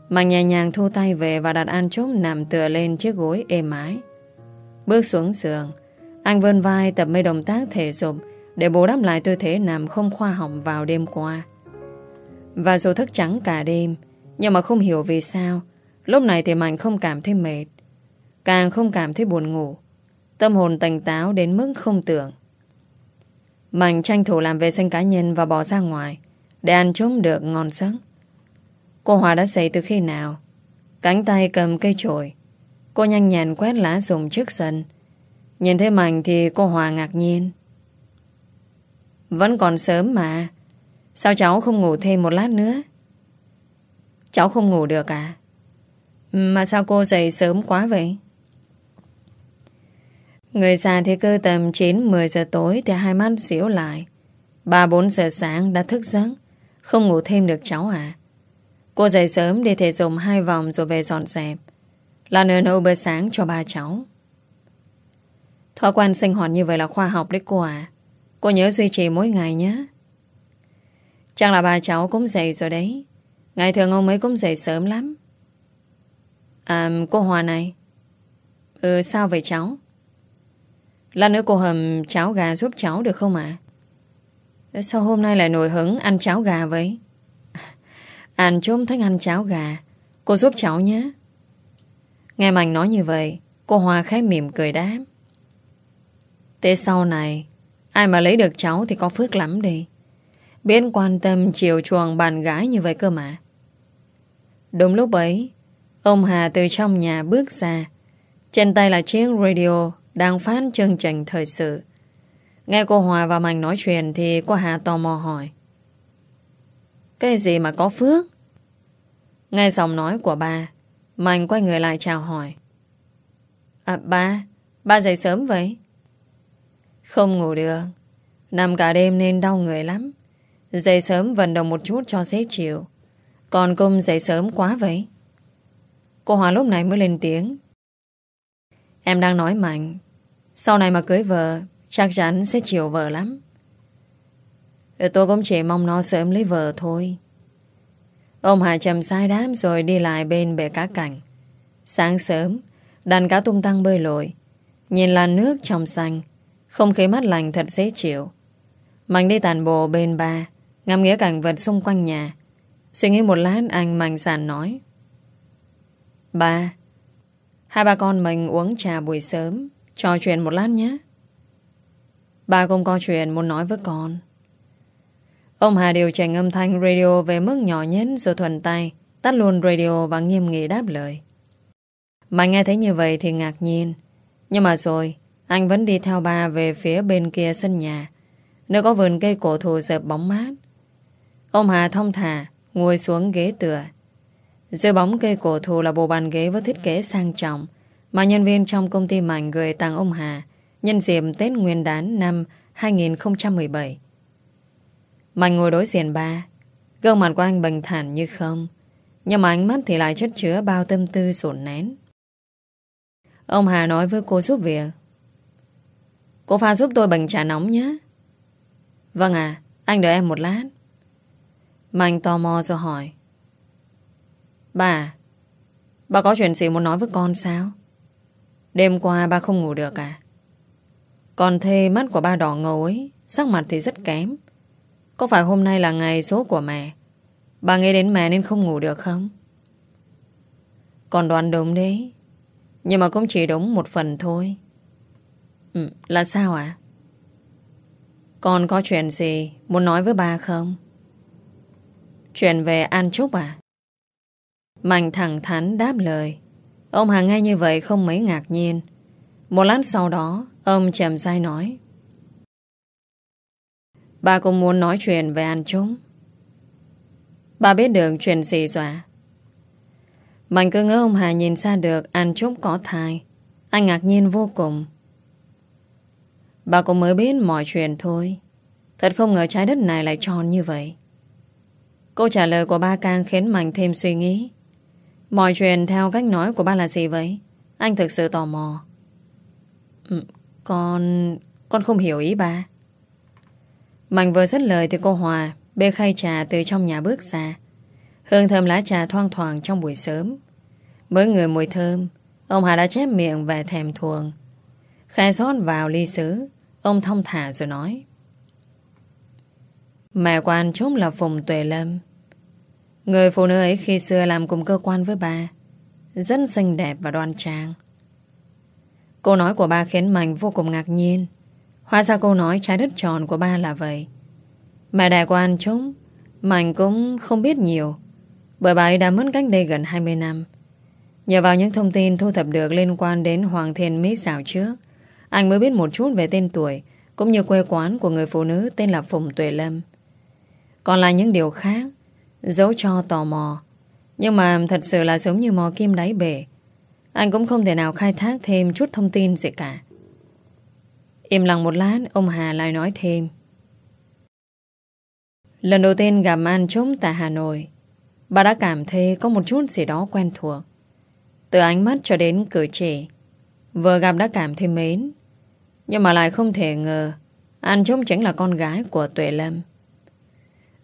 Mà nhẹ nhàng thu tay về Và đặt An Trúc nằm tựa lên chiếc gối êm ái. Bước xuống giường, Anh vươn vai tập mấy động tác thể dục Để bù đắp lại tư thế nằm không khoa học vào đêm qua. Và dù thức trắng cả đêm, Nhưng mà không hiểu vì sao Lúc này thì Mạnh không cảm thấy mệt, Càng không cảm thấy buồn ngủ. Tâm hồn tỉnh táo đến mức không tưởng. Mạnh tranh thủ làm vệ sinh cá nhân Và bỏ ra ngoài, để ăn trốn được ngon giấc. Cô Hòa đã dậy từ khi nào? Cánh tay cầm cây chổi. Cô nhanh nhàn quét lá rụng trước sân. Nhìn thấy Mạnh thì cô Hòa ngạc nhiên. Vẫn còn sớm mà. Sao cháu không ngủ thêm một lát nữa? Cháu không ngủ được à? Mà sao cô dậy sớm quá vậy? Người già thì cơ tầm 9-10 giờ tối Thì hai mắt xỉu lại. 3-4 giờ sáng đã thức giấc. Không ngủ thêm được cháu à Cô dậy sớm để thể dùng hai vòng Rồi về dọn dẹp. Là nửa nấu bữa sáng cho ba cháu. Thói quen sinh hoạt như vậy là khoa học đấy cô à Cô nhớ duy trì mỗi ngày nhé. Chắc là ba cháu cũng dậy rồi đấy. Ngày thường ông ấy cũng dậy sớm lắm. À cô Hòa này. Ừ sao vậy cháu? Lát nữa cô hầm cháo gà giúp cháu được không ạ? Sao hôm nay lại nổi hứng ăn cháo gà vậy? Anh trông thích ăn cháo gà. Cô giúp cháu nhé. Nghe Mạnh nói như vậy, Cô Hòa khẽ mỉm cười đáp. Thế sau này, Ai mà lấy được cháu thì có phước lắm đi. Biết quan tâm chiều chuồng bạn gái như vậy cơ mà. Đúng lúc ấy Ông Hà từ trong nhà bước ra. Trên tay là chiếc radio Đang phát chương trình thời sự. Nghe cô Hòa và Mạnh nói chuyện Thì cô Hà tò mò hỏi. Cái gì mà có phước? Nghe giọng nói của ba Mạnh quay người lại chào hỏi. À ba Ba dậy sớm vậy? Không ngủ được. Nằm cả đêm nên đau người lắm. Dậy sớm vận động một chút cho dễ chịu. Còn công dậy sớm quá vậy? Cô Hòa lúc này mới lên tiếng. Em đang nói mạnh Sau này mà cưới vợ, Chắc chắn sẽ chiều vợ lắm. Ừ, tôi cũng chỉ mong nó sớm lấy vợ thôi. Ông Hà trầm sai đám rồi đi lại bên bể cá cảnh Sáng sớm, Đàn cá tung tăng bơi lội. Nhìn làn nước trong xanh, Không khí mát lành thật dễ chịu. Mạnh đi tàn bộ bên ba, Ngắm nghĩa cảnh vật xung quanh nhà. Suy nghĩ một lát, anh mạnh sàn nói. Ba Hai ba con mình uống trà buổi sớm Trò chuyện một lát nhé Ba không có chuyện muốn nói với con Ông Hà điều chỉnh âm thanh radio về mức nhỏ nhất rồi thuần tay tắt luôn radio và nghiêm nghị đáp lời. Mà nghe thấy như vậy thì ngạc nhiên. Nhưng mà rồi, anh vẫn đi theo ba về phía bên kia sân nhà, nơi có vườn cây cổ thụ dợp bóng mát. Ông Hà thông thả, ngồi xuống ghế tựa. Dưới bóng cây cổ thụ là bộ bàn ghế với thiết kế sang trọng mà nhân viên trong công ty Mạnh gửi tặng ông Hà nhân dịp Tết Nguyên đán năm 2017. Mạnh ngồi đối diện ba, gương mặt của anh bình thản như không, nhưng mà ánh mắt thì lại chất chứa bao tâm tư sổn nén. Ông Hà nói với cô giúp việc. Cô pha giúp tôi bình trà nóng nhé. Vâng à, anh đợi em một lát. Mạnh tò mò rồi hỏi. Bà, bà có chuyện gì muốn nói với con sao? Đêm qua ba không ngủ được à? Còn thê mắt của ba đỏ ngầu ấy, sắc mặt thì rất kém. Có phải hôm nay là ngày số của mẹ? Bà nghe đến mẹ nên không ngủ được không? Còn đoán đúng đấy. Nhưng mà cũng chỉ đúng một phần thôi. Ừ, là sao ạ? À? Con có chuyện gì muốn nói với ba không? Chuyện về An Trúc à? Mạnh thẳng thắn đáp lời. Ông Hà nghe như vậy không mấy ngạc nhiên. Một lát sau đó, ông chậm dai nói. Bà cũng muốn nói chuyện về anh chúng Bà biết được chuyện gì dọa. Mạnh cứ ngỡ ông Hà nhìn xa được An Trúc có thai. Anh ngạc nhiên vô cùng. Bà cũng mới biết mọi chuyện thôi. Thật không ngờ trái đất này lại tròn như vậy. Câu trả lời của ba càng khiến Mạnh thêm suy nghĩ. Mọi chuyện theo cách nói của ba là gì vậy? Anh thực sự tò mò. Ừ, con... con không hiểu ý ba. Mạnh vừa dứt lời thì cô Hòa bê khay trà từ trong nhà bước ra. Hương thơm lá trà thoang thoảng trong buổi sớm. Mới người mùi thơm, ông Hà đã chép miệng và thèm thuồng. Khai xót vào ly sứ, ông thông thả rồi nói. Mẹ của anh là Phùng Tuệ Lâm. Người phụ nữ ấy khi xưa làm cùng cơ quan với bà. Rất xinh đẹp và đoan trang. Câu nói của ba khiến Mạnh vô cùng ngạc nhiên. Hóa ra câu nói trái đất tròn của ba là vậy. Mẹ đẻ của anh chúng, Mạnh cũng không biết nhiều. Bởi bà ấy đã mất cách đây gần 20 năm. Nhờ vào những thông tin thu thập được liên quan đến Hoàng Thiên Mỹ xảo trước, anh mới biết một chút về tên tuổi Cũng như quê quán của người phụ nữ tên là Phùng Tuệ Lâm Còn là những điều khác Giấu cho tò mò. Nhưng mà thật sự là giống như mò kim đáy bể. Anh cũng không thể nào khai thác thêm chút thông tin gì cả. Im lặng một lát, Ông Hà lại nói thêm. Lần đầu tiên gặp anh trống tại Hà Nội, Bà đã cảm thấy có một chút gì đó quen thuộc. Từ ánh mắt cho đến cử chỉ, Vừa gặp đã cảm thấy mến. Nhưng mà lại không thể ngờ Anh Trung chính là con gái của Tuệ Lâm.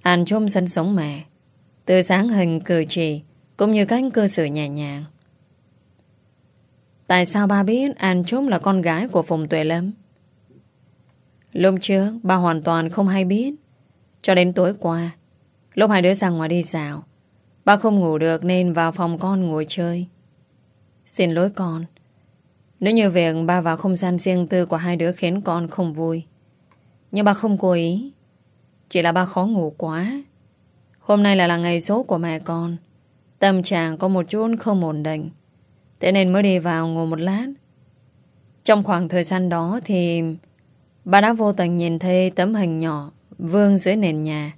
Anh Trung sinh sống mẹ từ sáng hình cử chỉ Cũng như cách cơ sở nhẹ nhàng Tại sao ba biết An Trúc là con gái của Phùng Tuệ Lâm Lúc trước, Ba hoàn toàn không hay biết Cho đến tối qua, Lúc hai đứa sang ngoài đi dạo, Ba không ngủ được nên vào phòng con ngồi chơi Xin lỗi con nếu như việc ba vào không gian riêng tư của hai đứa khiến con không vui. Nhưng ba không cố ý. Chỉ là ba khó ngủ quá. Hôm nay là là ngày số của mẹ con. Tâm trạng có một chút không ổn định. Thế nên mới đi vào ngồi một lát. Trong khoảng thời gian đó thì bà đã vô tình nhìn thấy tấm hình nhỏ vương dưới nền nhà.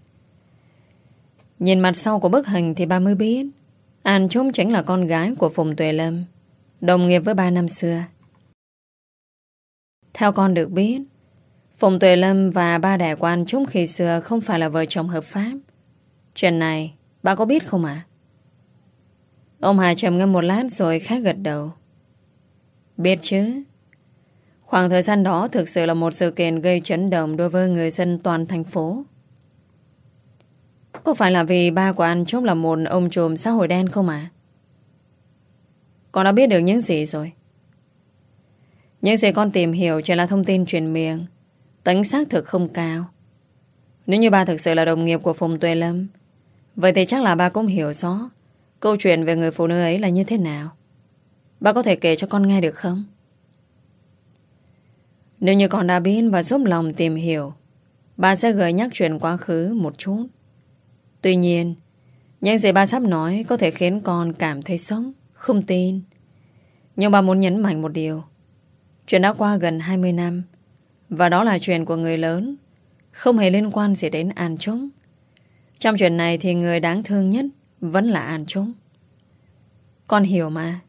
Nhìn mặt sau của bức hình thì ba mới biết, An Trúc chính là con gái của Phùng Tuệ Lâm. Đồng nghiệp với ba năm xưa Theo con được biết, Phùng Tuệ Lâm và ba đẻ của An Trúc khi xưa Không phải là vợ chồng hợp pháp Chuyện này, Bà có biết không ạ? Ông Hà trầm ngâm một lát rồi khá gật đầu. Biết chứ. Khoảng thời gian đó Thực sự là một sự kiện gây chấn động Đối với người dân toàn thành phố. Có phải là vì ba của anh chốt là một ông trùm xã hội đen không ạ? Con đã biết được những gì rồi. Những gì con tìm hiểu Chỉ là thông tin truyền miệng, Tính xác thực không cao. Nếu như ba thực sự là đồng nghiệp của Phùng Tuệ Lâm Vậy thì chắc là bà cũng hiểu rõ Câu chuyện về người phụ nữ ấy là như thế nào. Bà có thể kể cho con nghe được không? Nếu như con đã biết và giúp lòng tìm hiểu, bà sẽ gợi nhắc chuyện quá khứ một chút. Tuy nhiên, Những gì bà sắp nói Có thể khiến con cảm thấy sống, không tin. Nhưng bà muốn nhấn mạnh một điều. Chuyện đã qua gần 20 năm, Và đó là chuyện của người lớn, Không hề liên quan gì đến An Trúc trong chuyện này thì người đáng thương nhất Vẫn là An Trúc. Con hiểu mà.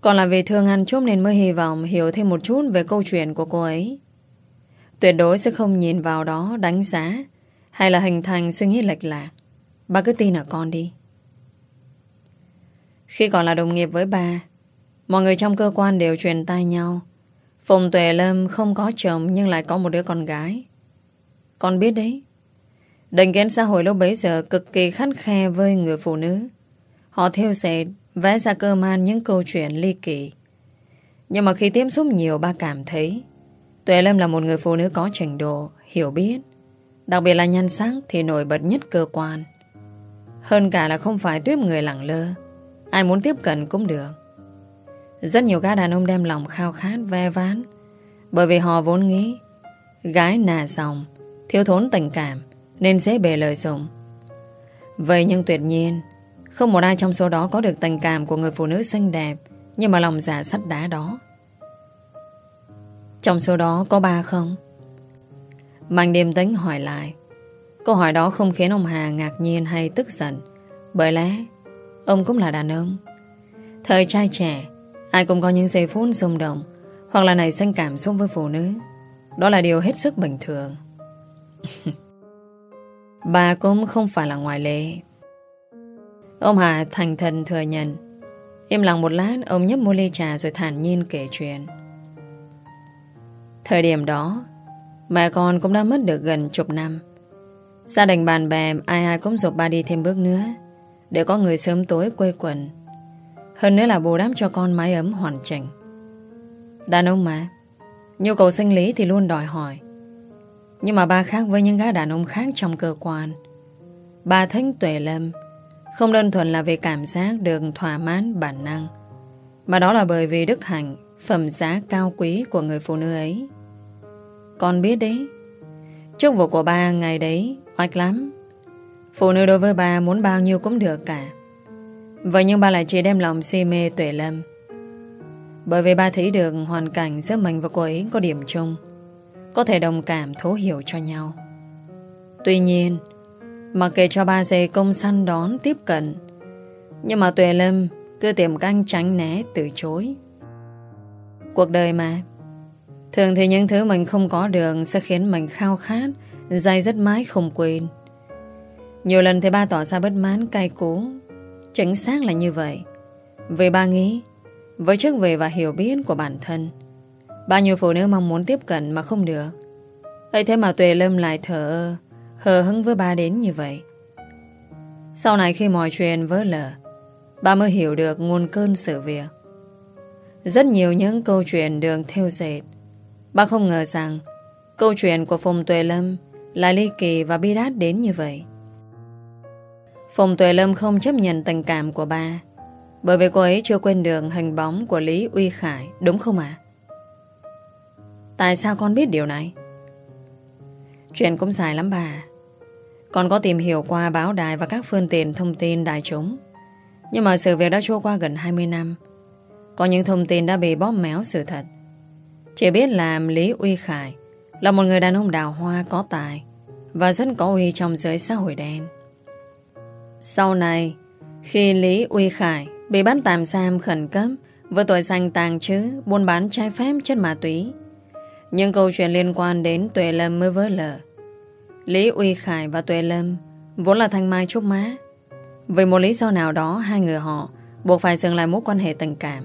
Còn là vì thương An Trúc nên mới hy vọng Hiểu thêm một chút về câu chuyện của cô ấy. Tuyệt đối sẽ không nhìn vào đó Đánh giá Hay là hình thành suy nghĩ lệch lạc. Ba cứ tin ở con đi. Khi còn là đồng nghiệp với bà, Mọi người trong cơ quan đều truyền tay nhau. Phùng Tuệ Lâm không có chồng Nhưng lại có một đứa con gái. Con biết đấy Định kiến xã hội lúc bấy giờ Cực kỳ khắt khe với người phụ nữ. Họ theo dệt, Vẽ ra cơ man những câu chuyện ly kỳ. Nhưng mà khi tiếp xúc nhiều Ba cảm thấy Tuệ Lâm là một người phụ nữ có trình độ Hiểu biết. Đặc biệt là nhan sắc thì nổi bật nhất cơ quan. Hơn cả là không phải tuyếp người lẳng lơ. Ai muốn tiếp cận cũng được. Rất nhiều các đàn ông đem lòng khao khát ve ván Bởi vì họ vốn nghĩ Gái nà dòng Thiếu thốn tình cảm. Nên dễ bề lời dụng. Vậy nhưng tuyệt nhiên, Không một ai trong số đó có được tình cảm Của người phụ nữ xinh đẹp Nhưng mà lòng giả sắt đá đó. Trong số đó có ba không? Mạnh đêm tính hỏi lại. Câu hỏi đó không khiến ông Hà ngạc nhiên hay tức giận, Bởi lẽ Ông cũng là đàn ông. Thời trai trẻ, Ai cũng có những giây phút xung động Hoặc là nảy sinh cảm xúc với phụ nữ. Đó là điều hết sức bình thường. Bà cũng không phải là ngoại lệ. Ông Hà thành thần thừa nhận. Im lặng một lát, Ông nhấp mua ly trà rồi thản nhiên kể chuyện. Thời điểm đó, Mẹ con cũng đã mất được gần chục năm. Gia đình bạn bè, Ai ai cũng dục ba đi thêm bước nữa, để có người sớm tối quê quần. Hơn nữa là bù đắp cho con mái ấm hoàn chỉnh. Đàn ông mà, Nhu cầu sinh lý thì luôn đòi hỏi. Nhưng mà ba khác với những gã đàn ông khác trong cơ quan. Bà thánh tuệ lâm Không đơn thuần là về cảm giác được thỏa mãn bản năng, Mà đó là bởi vì đức hạnh, Phẩm giá cao quý của người phụ nữ ấy. Con biết đấy, Chúc vụ của ba ngày đấy Oách lắm. Phụ nữ đối với ba muốn bao nhiêu cũng được cả. Vậy nhưng ba lại chỉ đem lòng si mê tuệ lâm. Bởi vì ba thấy được hoàn cảnh giữa mình và cô ấy có điểm chung có thể đồng cảm thấu hiểu cho nhau. Tuy nhiên, mặc kệ cho ba giây công săn đón tiếp cận, nhưng mà Tuệ Lâm cứ tìm căng tránh né từ chối. Cuộc đời mà, thường thì những thứ mình không có được sẽ khiến mình khao khát, dây rất mãi không quên. Nhiều lần thì ba tỏ ra bất mãn cay cú, chính xác là như vậy. Vì ba nghĩ, với chức về và hiểu biết của bản thân, bao nhiêu phụ nữ mong muốn tiếp cận mà không được. ấy thế mà Tuệ Lâm lại thở hờ hứng với ba đến như vậy. Sau này khi mọi chuyện vỡ lở, ba mới hiểu được nguồn cơn sự việc. Rất nhiều những câu chuyện đường theo dệt. Ba không ngờ rằng câu chuyện của Phùng Tuệ Lâm lại ly kỳ và bi đát đến như vậy. Phùng Tuệ Lâm không chấp nhận tình cảm của ba bởi vì cô ấy chưa quên được hình bóng của Lý Uy Khải đúng không ạ? Tại sao con biết điều này? Chuyện cũng dài lắm bà. Con có tìm hiểu qua báo đài Và các phương tiện thông tin đại chúng. Nhưng mà sự việc đã trôi qua gần 20 năm. Có những thông tin đã bị bóp méo sự thật. Chỉ biết là Lý Uy Khải Là một người đàn ông đào hoa có tài Và rất có uy trong giới xã hội đen. Sau này, Khi Lý Uy Khải Bị bắt tạm giam khẩn cấp Với tội danh tàng trữ, Buôn bán trái phép chất ma túy những câu chuyện liên quan đến Tuệ Lâm mới vỡ lở. Lý Uy Khải và Tuệ Lâm vốn là thanh mai trúc má. Vì một lý do nào đó hai người họ buộc phải dừng lại mối quan hệ tình cảm.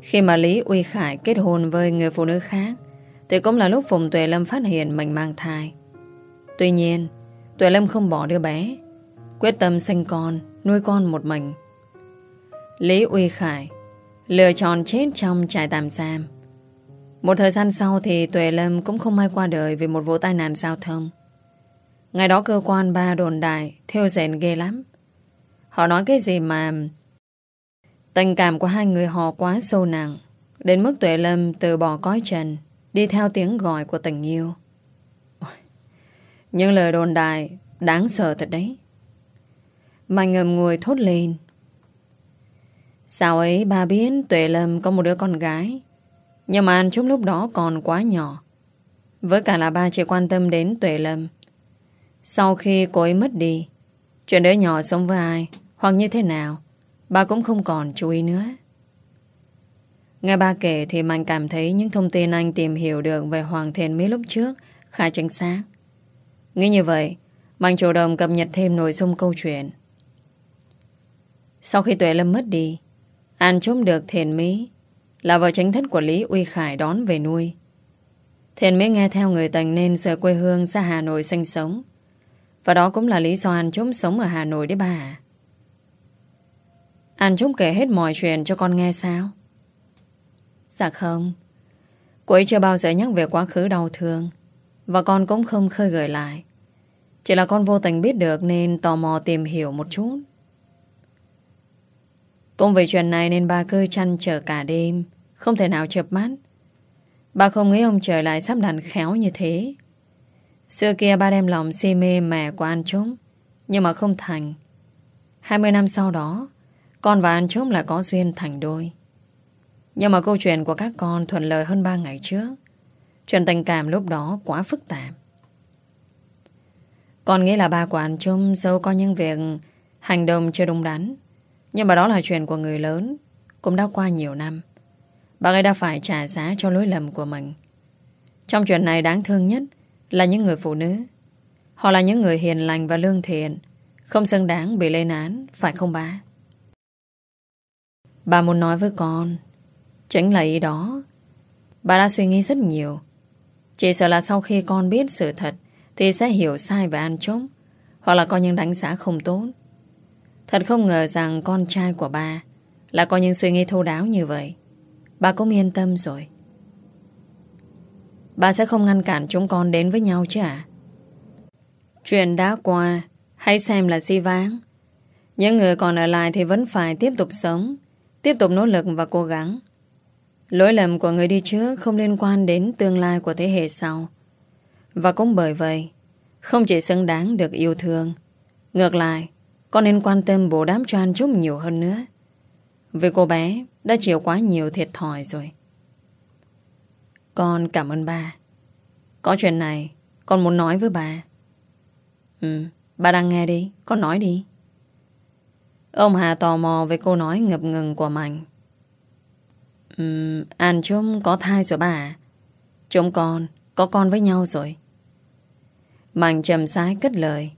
Khi mà Lý Uy Khải kết hôn với người phụ nữ khác thì cũng là lúc Phùng Tuệ Lâm phát hiện mình mang thai. Tuy nhiên, Tuệ Lâm không bỏ đứa bé, quyết tâm sinh con, nuôi con một mình. Lý Uy Khải lựa chọn chết trong trại tạm giam. Một thời gian sau thì Tuệ Lâm cũng không may qua đời vì một vụ tai nạn giao thông. Ngày đó cơ quan ba đồn đại theo rèn ghê lắm. Họ nói cái gì mà tình cảm của hai người họ quá sâu nặng, đến mức Tuệ Lâm từ bỏ cõi trần, đi theo tiếng gọi của tình yêu. Những lời đồn đại đáng sợ thật đấy. Mạnh ngầm ngùi thốt lên. Sao ấy bà biến Tuệ Lâm có một đứa con gái nhưng mà anh Trúc lúc đó còn quá nhỏ Với cả là ba chỉ quan tâm đến Tuệ Lâm Sau khi cô ấy mất đi Chuyện đứa nhỏ sống với ai Hoặc như thế nào Ba cũng không còn chú ý nữa Nghe ba kể thì Mạnh cảm thấy những thông tin anh tìm hiểu được về Hoàng Thiền Mỹ lúc trước khá chính xác. Nghĩ như vậy, Mạnh chủ động cập nhật thêm nội dung câu chuyện. Sau khi Tuệ Lâm mất đi, An trông được Thiền Mỹ là vợ chính thất của Lý Uy Khải đón về nuôi. Thiện mới nghe theo người tình nên rời quê hương ra Hà Nội sinh sống. Và đó cũng là lý do An Trúc sống ở Hà Nội đấy bà An Trúc kể hết mọi chuyện cho con nghe sao? Dạ không. Cô ấy chưa bao giờ nhắc về quá khứ đau thương. Và con cũng không khơi gợi lại. Chỉ là con vô tình biết được nên tò mò tìm hiểu một chút. Cũng vì chuyện này nên bà cứ chăn chờ cả đêm. Không thể nào chập mắt. Bà không nghĩ ông trời lại sắp đặt khéo như thế. Xưa kia ba đem lòng si mê mẹ của an Trúc, Nhưng mà không thành. 20 năm sau đó, Con và an Trúc lại có duyên thành đôi. Nhưng mà câu chuyện của các con thuận lợi hơn 3 ngày trước. Chuyện tình cảm lúc đó quá phức tạp. Con nghĩ là ba của an Trung dâu có những việc hành động chưa đúng đắn nhưng mà đó là chuyện của người lớn, Cũng đã qua nhiều năm. Bà ấy đã phải trả giá cho lỗi lầm của mình. Trong chuyện này đáng thương nhất Là những người phụ nữ. Họ là những người hiền lành và lương thiện, Không xứng đáng bị lên án, Phải không ba Bà muốn nói với con, Chính là ý đó. Bà đã suy nghĩ rất nhiều. Chỉ sợ là sau khi con biết sự thật Thì sẽ hiểu sai và ăn trống Hoặc là có những đánh giá không tốt. Thật không ngờ rằng con trai của ba Là có những suy nghĩ thâu đáo như vậy. Bà cũng yên tâm rồi. Bà sẽ không ngăn cản chúng con đến với nhau chứ à Chuyện đã qua, Hãy xem là si váng Những người còn ở lại thì vẫn phải tiếp tục sống, Tiếp tục nỗ lực và cố gắng. Lỗi lầm của người đi trước Không liên quan đến tương lai của thế hệ sau. Và cũng bởi vậy, Không chỉ xứng đáng được yêu thương. Ngược lại con nên quan tâm bố đám cho anh Trúc nhiều hơn nữa. Vì cô bé đã chịu quá nhiều thiệt thòi rồi. Con cảm ơn ba. Có chuyện này Con muốn nói với bà Ừ Bà đang nghe đi Con nói đi. Ông Hà tò mò về câu nói ngập ngừng của Mạnh. Um, An chúng có thai rồi bà Chúng con Có con với nhau rồi. Mạnh trầm sái cất lời.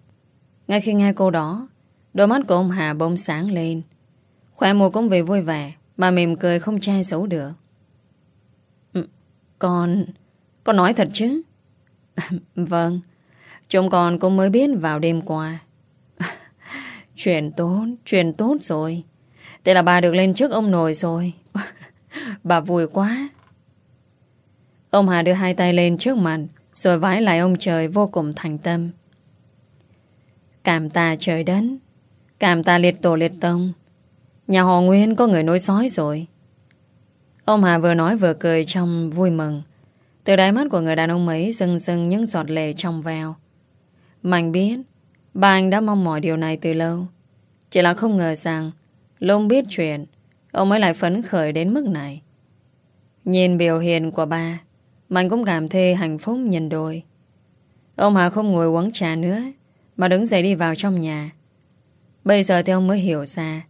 Ngay khi nghe câu đó Đôi mắt của ông Hà bông sáng lên. Khỏe mùa cũng về vui vẻ, Mà mỉm cười không che xấu được. Ừ, con Con nói thật chứ? Vâng chồng con cũng mới biết vào đêm qua. Chuyện tốt Chuyện tốt rồi. Thế là bà được lên trước ông nội rồi. Bà vui quá. Ông Hà đưa hai tay lên trước mặt, Rồi vái lại ông trời vô cùng thành tâm. Cảm tạ trời đất. Cảm tạ liệt tổ liệt tông. Nhà họ Nguyên có người nối sói rồi. Ông Hà vừa nói vừa cười trong vui mừng. Từ đáy mắt của người đàn ông ấy Dâng dâng những giọt lệ trong veo. Mạnh biết, Ba anh đã mong mỏi điều này từ lâu. Chỉ là không ngờ rằng lông biết chuyện, Ông ấy lại phấn khởi đến mức này. Nhìn biểu hiện của ba Mạnh cũng cảm thấy hạnh phúc nhìn đôi. Ông Hà không ngồi uống trà nữa, Mà đứng dậy đi vào trong nhà. Bây giờ thì ông mới hiểu ra.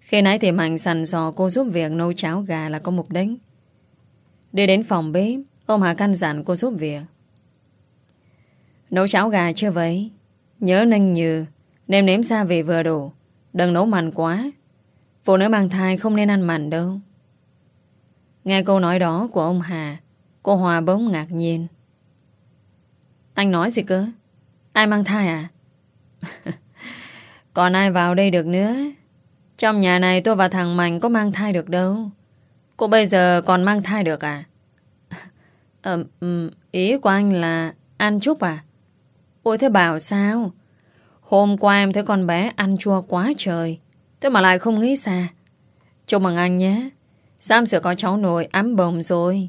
Khi nãy thì Mạnh sẵn dò cô giúp việc nấu cháo gà là có mục đích. Đi đến phòng bếp, Ông Hà căn dặn cô giúp việc. Nấu cháo gà chưa vậy? Nhớ nâng nhừ Nêm nếm xa vị vừa đủ. Đừng nấu mặn quá. Phụ nữ mang thai không nên ăn mặn đâu. Nghe câu nói đó của ông Hà, Cô Hòa bỗng ngạc nhiên. Anh nói gì cơ? Ai mang thai à? Còn ai vào đây được nữa? Trong nhà này tôi và thằng Mạnh có mang thai được đâu. Cô bây giờ còn mang thai được à? Ờ, Ý của anh là Ăn chúc à? Ôi thế bảo sao? Hôm qua em thấy con bé ăn chua quá trời. Thế mà lại không nghĩ xa Chúc mừng anh nhé. Sam sửa có cháu nội ấm bồng rồi.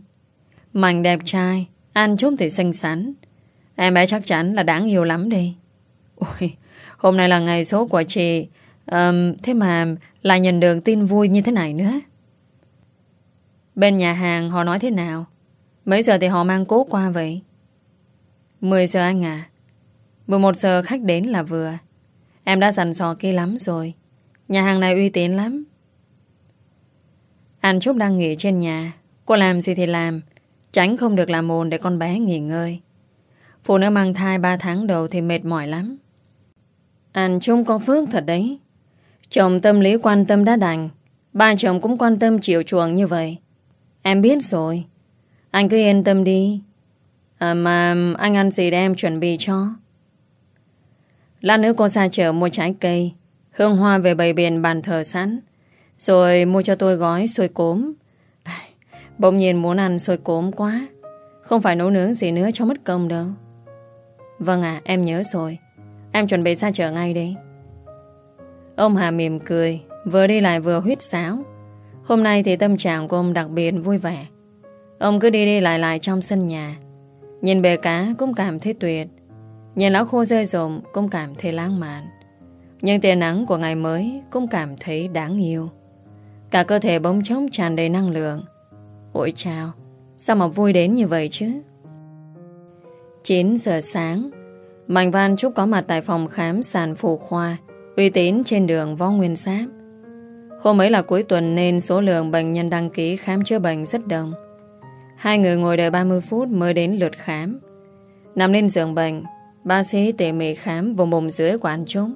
Mạnh đẹp trai Ăn chút thì xinh xắn. Em bé chắc chắn là đáng yêu lắm đi Ôi Hôm nay là ngày số của chị. Um, Thế mà lại nhận được tin vui như thế này nữa. Bên nhà hàng họ nói thế nào? Mấy giờ thì họ mang cố qua vậy? 10 giờ anh à 11 giờ khách đến là vừa. Em đã dặn dò kia lắm rồi. Nhà hàng này uy tín lắm. Anh Trúc đang nghỉ trên nhà. Cô làm gì thì làm. Tránh không được làm ồn để con bé nghỉ ngơi. Phụ nữ mang thai 3 tháng đầu thì mệt mỏi lắm. Anh Trung có phước thật đấy. Chồng tâm lý quan tâm đã đành. Ba chồng cũng quan tâm chịu chuộng như vậy. Em biết rồi. Anh cứ yên tâm đi. À, Mà anh ăn gì để em chuẩn bị cho? Lát nữa cô ra chợ mua trái cây. Hương hoa về bày biển bàn thờ sẵn. Rồi mua cho tôi gói xôi cốm. Bỗng nhiên muốn ăn xôi cốm quá. Không phải nấu nướng gì nữa cho mất công đâu. Vâng ạ em nhớ rồi. Em chuẩn bị ra chợ ngay đi. Ông Hà mỉm cười, Vừa đi lại vừa huyết sáo. Hôm nay thì tâm trạng của ông đặc biệt vui vẻ. Ông cứ đi đi lại lại trong sân nhà. Nhìn bề cá cũng cảm thấy tuyệt. Nhìn lão khô rơi rụng cũng cảm thấy lãng mạn. Nhưng tia nắng của ngày mới cũng cảm thấy đáng yêu. Cả cơ thể bỗng trống tràn đầy năng lượng. Ôi chào, Sao mà vui đến như vậy chứ? 9 giờ sáng Mạnh Văn Trúc có mặt tại phòng khám sản phụ khoa uy tín trên đường Võ Nguyên giáp. Hôm ấy là cuối tuần nên số lượng bệnh nhân đăng ký khám chữa bệnh rất đông. Hai người ngồi đợi 30 phút mới đến lượt khám. Nằm lên giường bệnh, bác sĩ tỉ mỉ khám vùng bụng dưới của anh Trúc.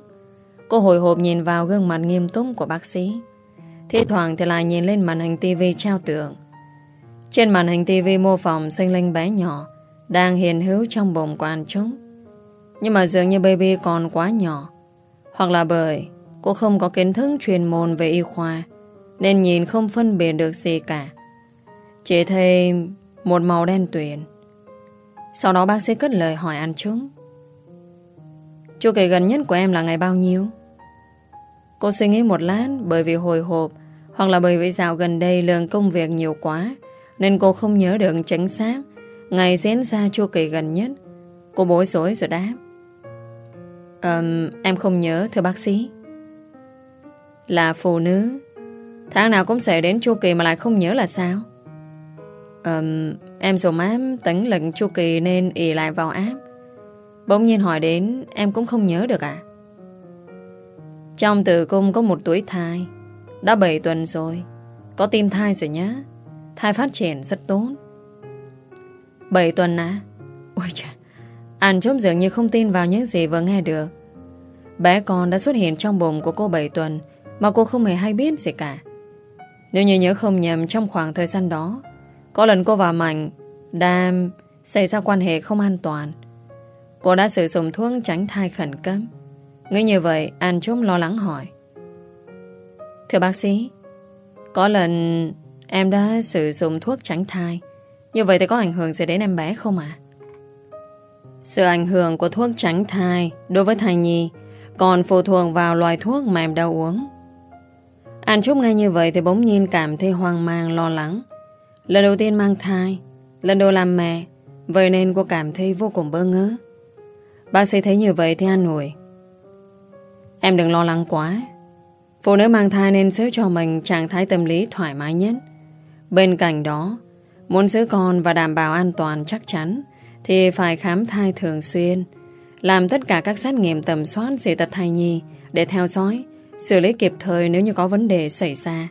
Cô hồi hộp nhìn vào gương mặt nghiêm túc của bác sĩ. Thì thoảng thì lại nhìn lên màn hình tivi trao tượng. Trên màn hình tivi mô phỏng sinh linh bé nhỏ đang hiện hữu trong bụng của anh Trúc. Nhưng mà dường như baby còn quá nhỏ. Hoặc là bởi Cô không có kiến thức chuyên môn về y khoa, Nên nhìn không phân biệt được gì cả. Chỉ thấy Một màu đen tuyền. Sau đó bác sĩ cất lời hỏi anh chúng. Chu kỳ gần nhất của em là ngày bao nhiêu? Cô suy nghĩ một lát, Bởi vì hồi hộp Hoặc là bởi vì dạo gần đây lượng công việc nhiều quá, Nên cô không nhớ được chính xác Ngày diễn ra chu kỳ gần nhất. Cô bối rối rồi đáp um, Em không nhớ thưa bác sĩ Là phụ nữ Tháng nào cũng sẽ đến chu kỳ mà lại không nhớ là sao um, Em dùng áp tấn lệnh chu kỳ nên ỉ lại vào áp. Bỗng nhiên hỏi đến em cũng không nhớ được à? Trong tử cung có một tuổi thai. Đã 7 tuần rồi. Có tim thai rồi nhá. Thai phát triển rất tốt. 7 tuần à? Ôi trời. Anh chốt dường như không tin vào những gì vừa nghe được. Bé con đã xuất hiện trong bụng của cô 7 tuần mà cô không hề hay biết gì cả. Nếu như nhớ không nhầm trong khoảng thời gian đó, có lần cô và Mạnh đam xảy ra quan hệ không an toàn. Cô đã sử dụng thuốc tránh thai khẩn cấp. Nghĩ như vậy, An Trúc lo lắng hỏi. Thưa bác sĩ, có lần em đã sử dụng thuốc tránh thai. Như vậy thì có ảnh hưởng gì đến em bé không ạ? Sự ảnh hưởng của thuốc tránh thai đối với thai nhi còn phụ thuộc vào loại thuốc mà em đã uống. Anh Trúc nghe như vậy thì bỗng nhiên cảm thấy hoang mang lo lắng. Lần đầu tiên mang thai, lần đầu làm mẹ, vậy nên cô cảm thấy vô cùng bơ ngỡ. Bác sĩ thấy như vậy thì an ủi. Em đừng lo lắng quá. Phụ nữ mang thai nên giữ cho mình trạng thái tâm lý thoải mái nhất. Bên cạnh đó, muốn giữ con và đảm bảo an toàn chắc chắn thì phải khám thai thường xuyên, làm tất cả các xét nghiệm tầm soát dị tật thai nhi để theo dõi, xử lý kịp thời nếu như có vấn đề xảy ra.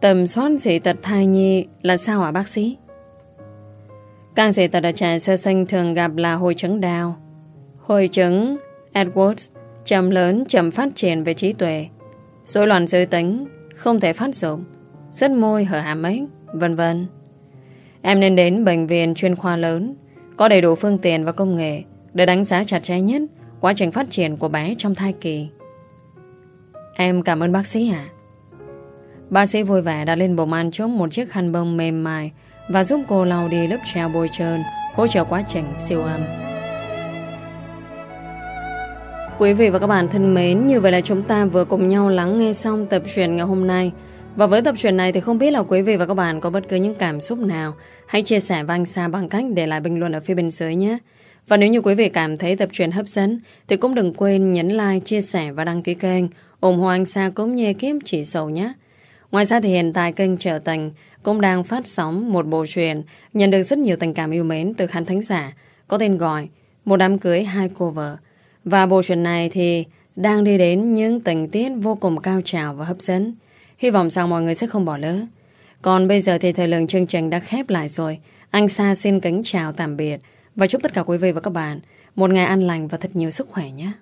Tầm soát dị tật thai nhi là sao hả bác sĩ? Các dị tật ở trẻ sơ sinh thường gặp là hội chứng đau, hội chứng Edwards, chậm lớn chậm phát triển về trí tuệ, rối loạn giới tính, không thể phát dụng, rất môi hở hàm ếch, vân vân. Em nên đến bệnh viện chuyên khoa lớn, có đầy đủ phương tiện và công nghệ để đánh giá chặt chẽ nhất quá trình phát triển của bé trong thai kỳ. Em cảm ơn bác sĩ ạ. Bác sĩ vui vẻ đã lên bộ man chống một chiếc khăn bông mềm mại và giúp cô lau đi lớp treo bôi trơn, hỗ trợ quá trình siêu âm. Quý vị và các bạn thân mến, như vậy là chúng ta vừa cùng nhau lắng nghe xong tập truyện ngày hôm nay. Và với tập truyện này thì không biết là quý vị và các bạn có bất cứ những cảm xúc nào, hãy chia sẻ với anh Sa bằng cách để lại bình luận ở phía bên dưới nhé. Và nếu như quý vị cảm thấy tập truyện hấp dẫn thì cũng đừng quên nhấn like, chia sẻ và đăng ký kênh, ủng hộ anh Sa cũng như kiếm chỉ sầu nhé. Ngoài ra thì hiện tại kênh Trở Tình cũng đang phát sóng một bộ truyện nhận được rất nhiều tình cảm yêu mến từ khán thính giả có tên gọi Một đám cưới hai cô vợ. Và bộ truyện này thì đang đi đến những tình tiết vô cùng cao trào và hấp dẫn. Hy vọng rằng mọi người sẽ không bỏ lỡ. Còn bây giờ thì thời lượng chương trình đã khép lại rồi. Anh Sa xin kính chào tạm biệt và chúc tất cả quý vị và các bạn một ngày an lành và thật nhiều sức khỏe nhé.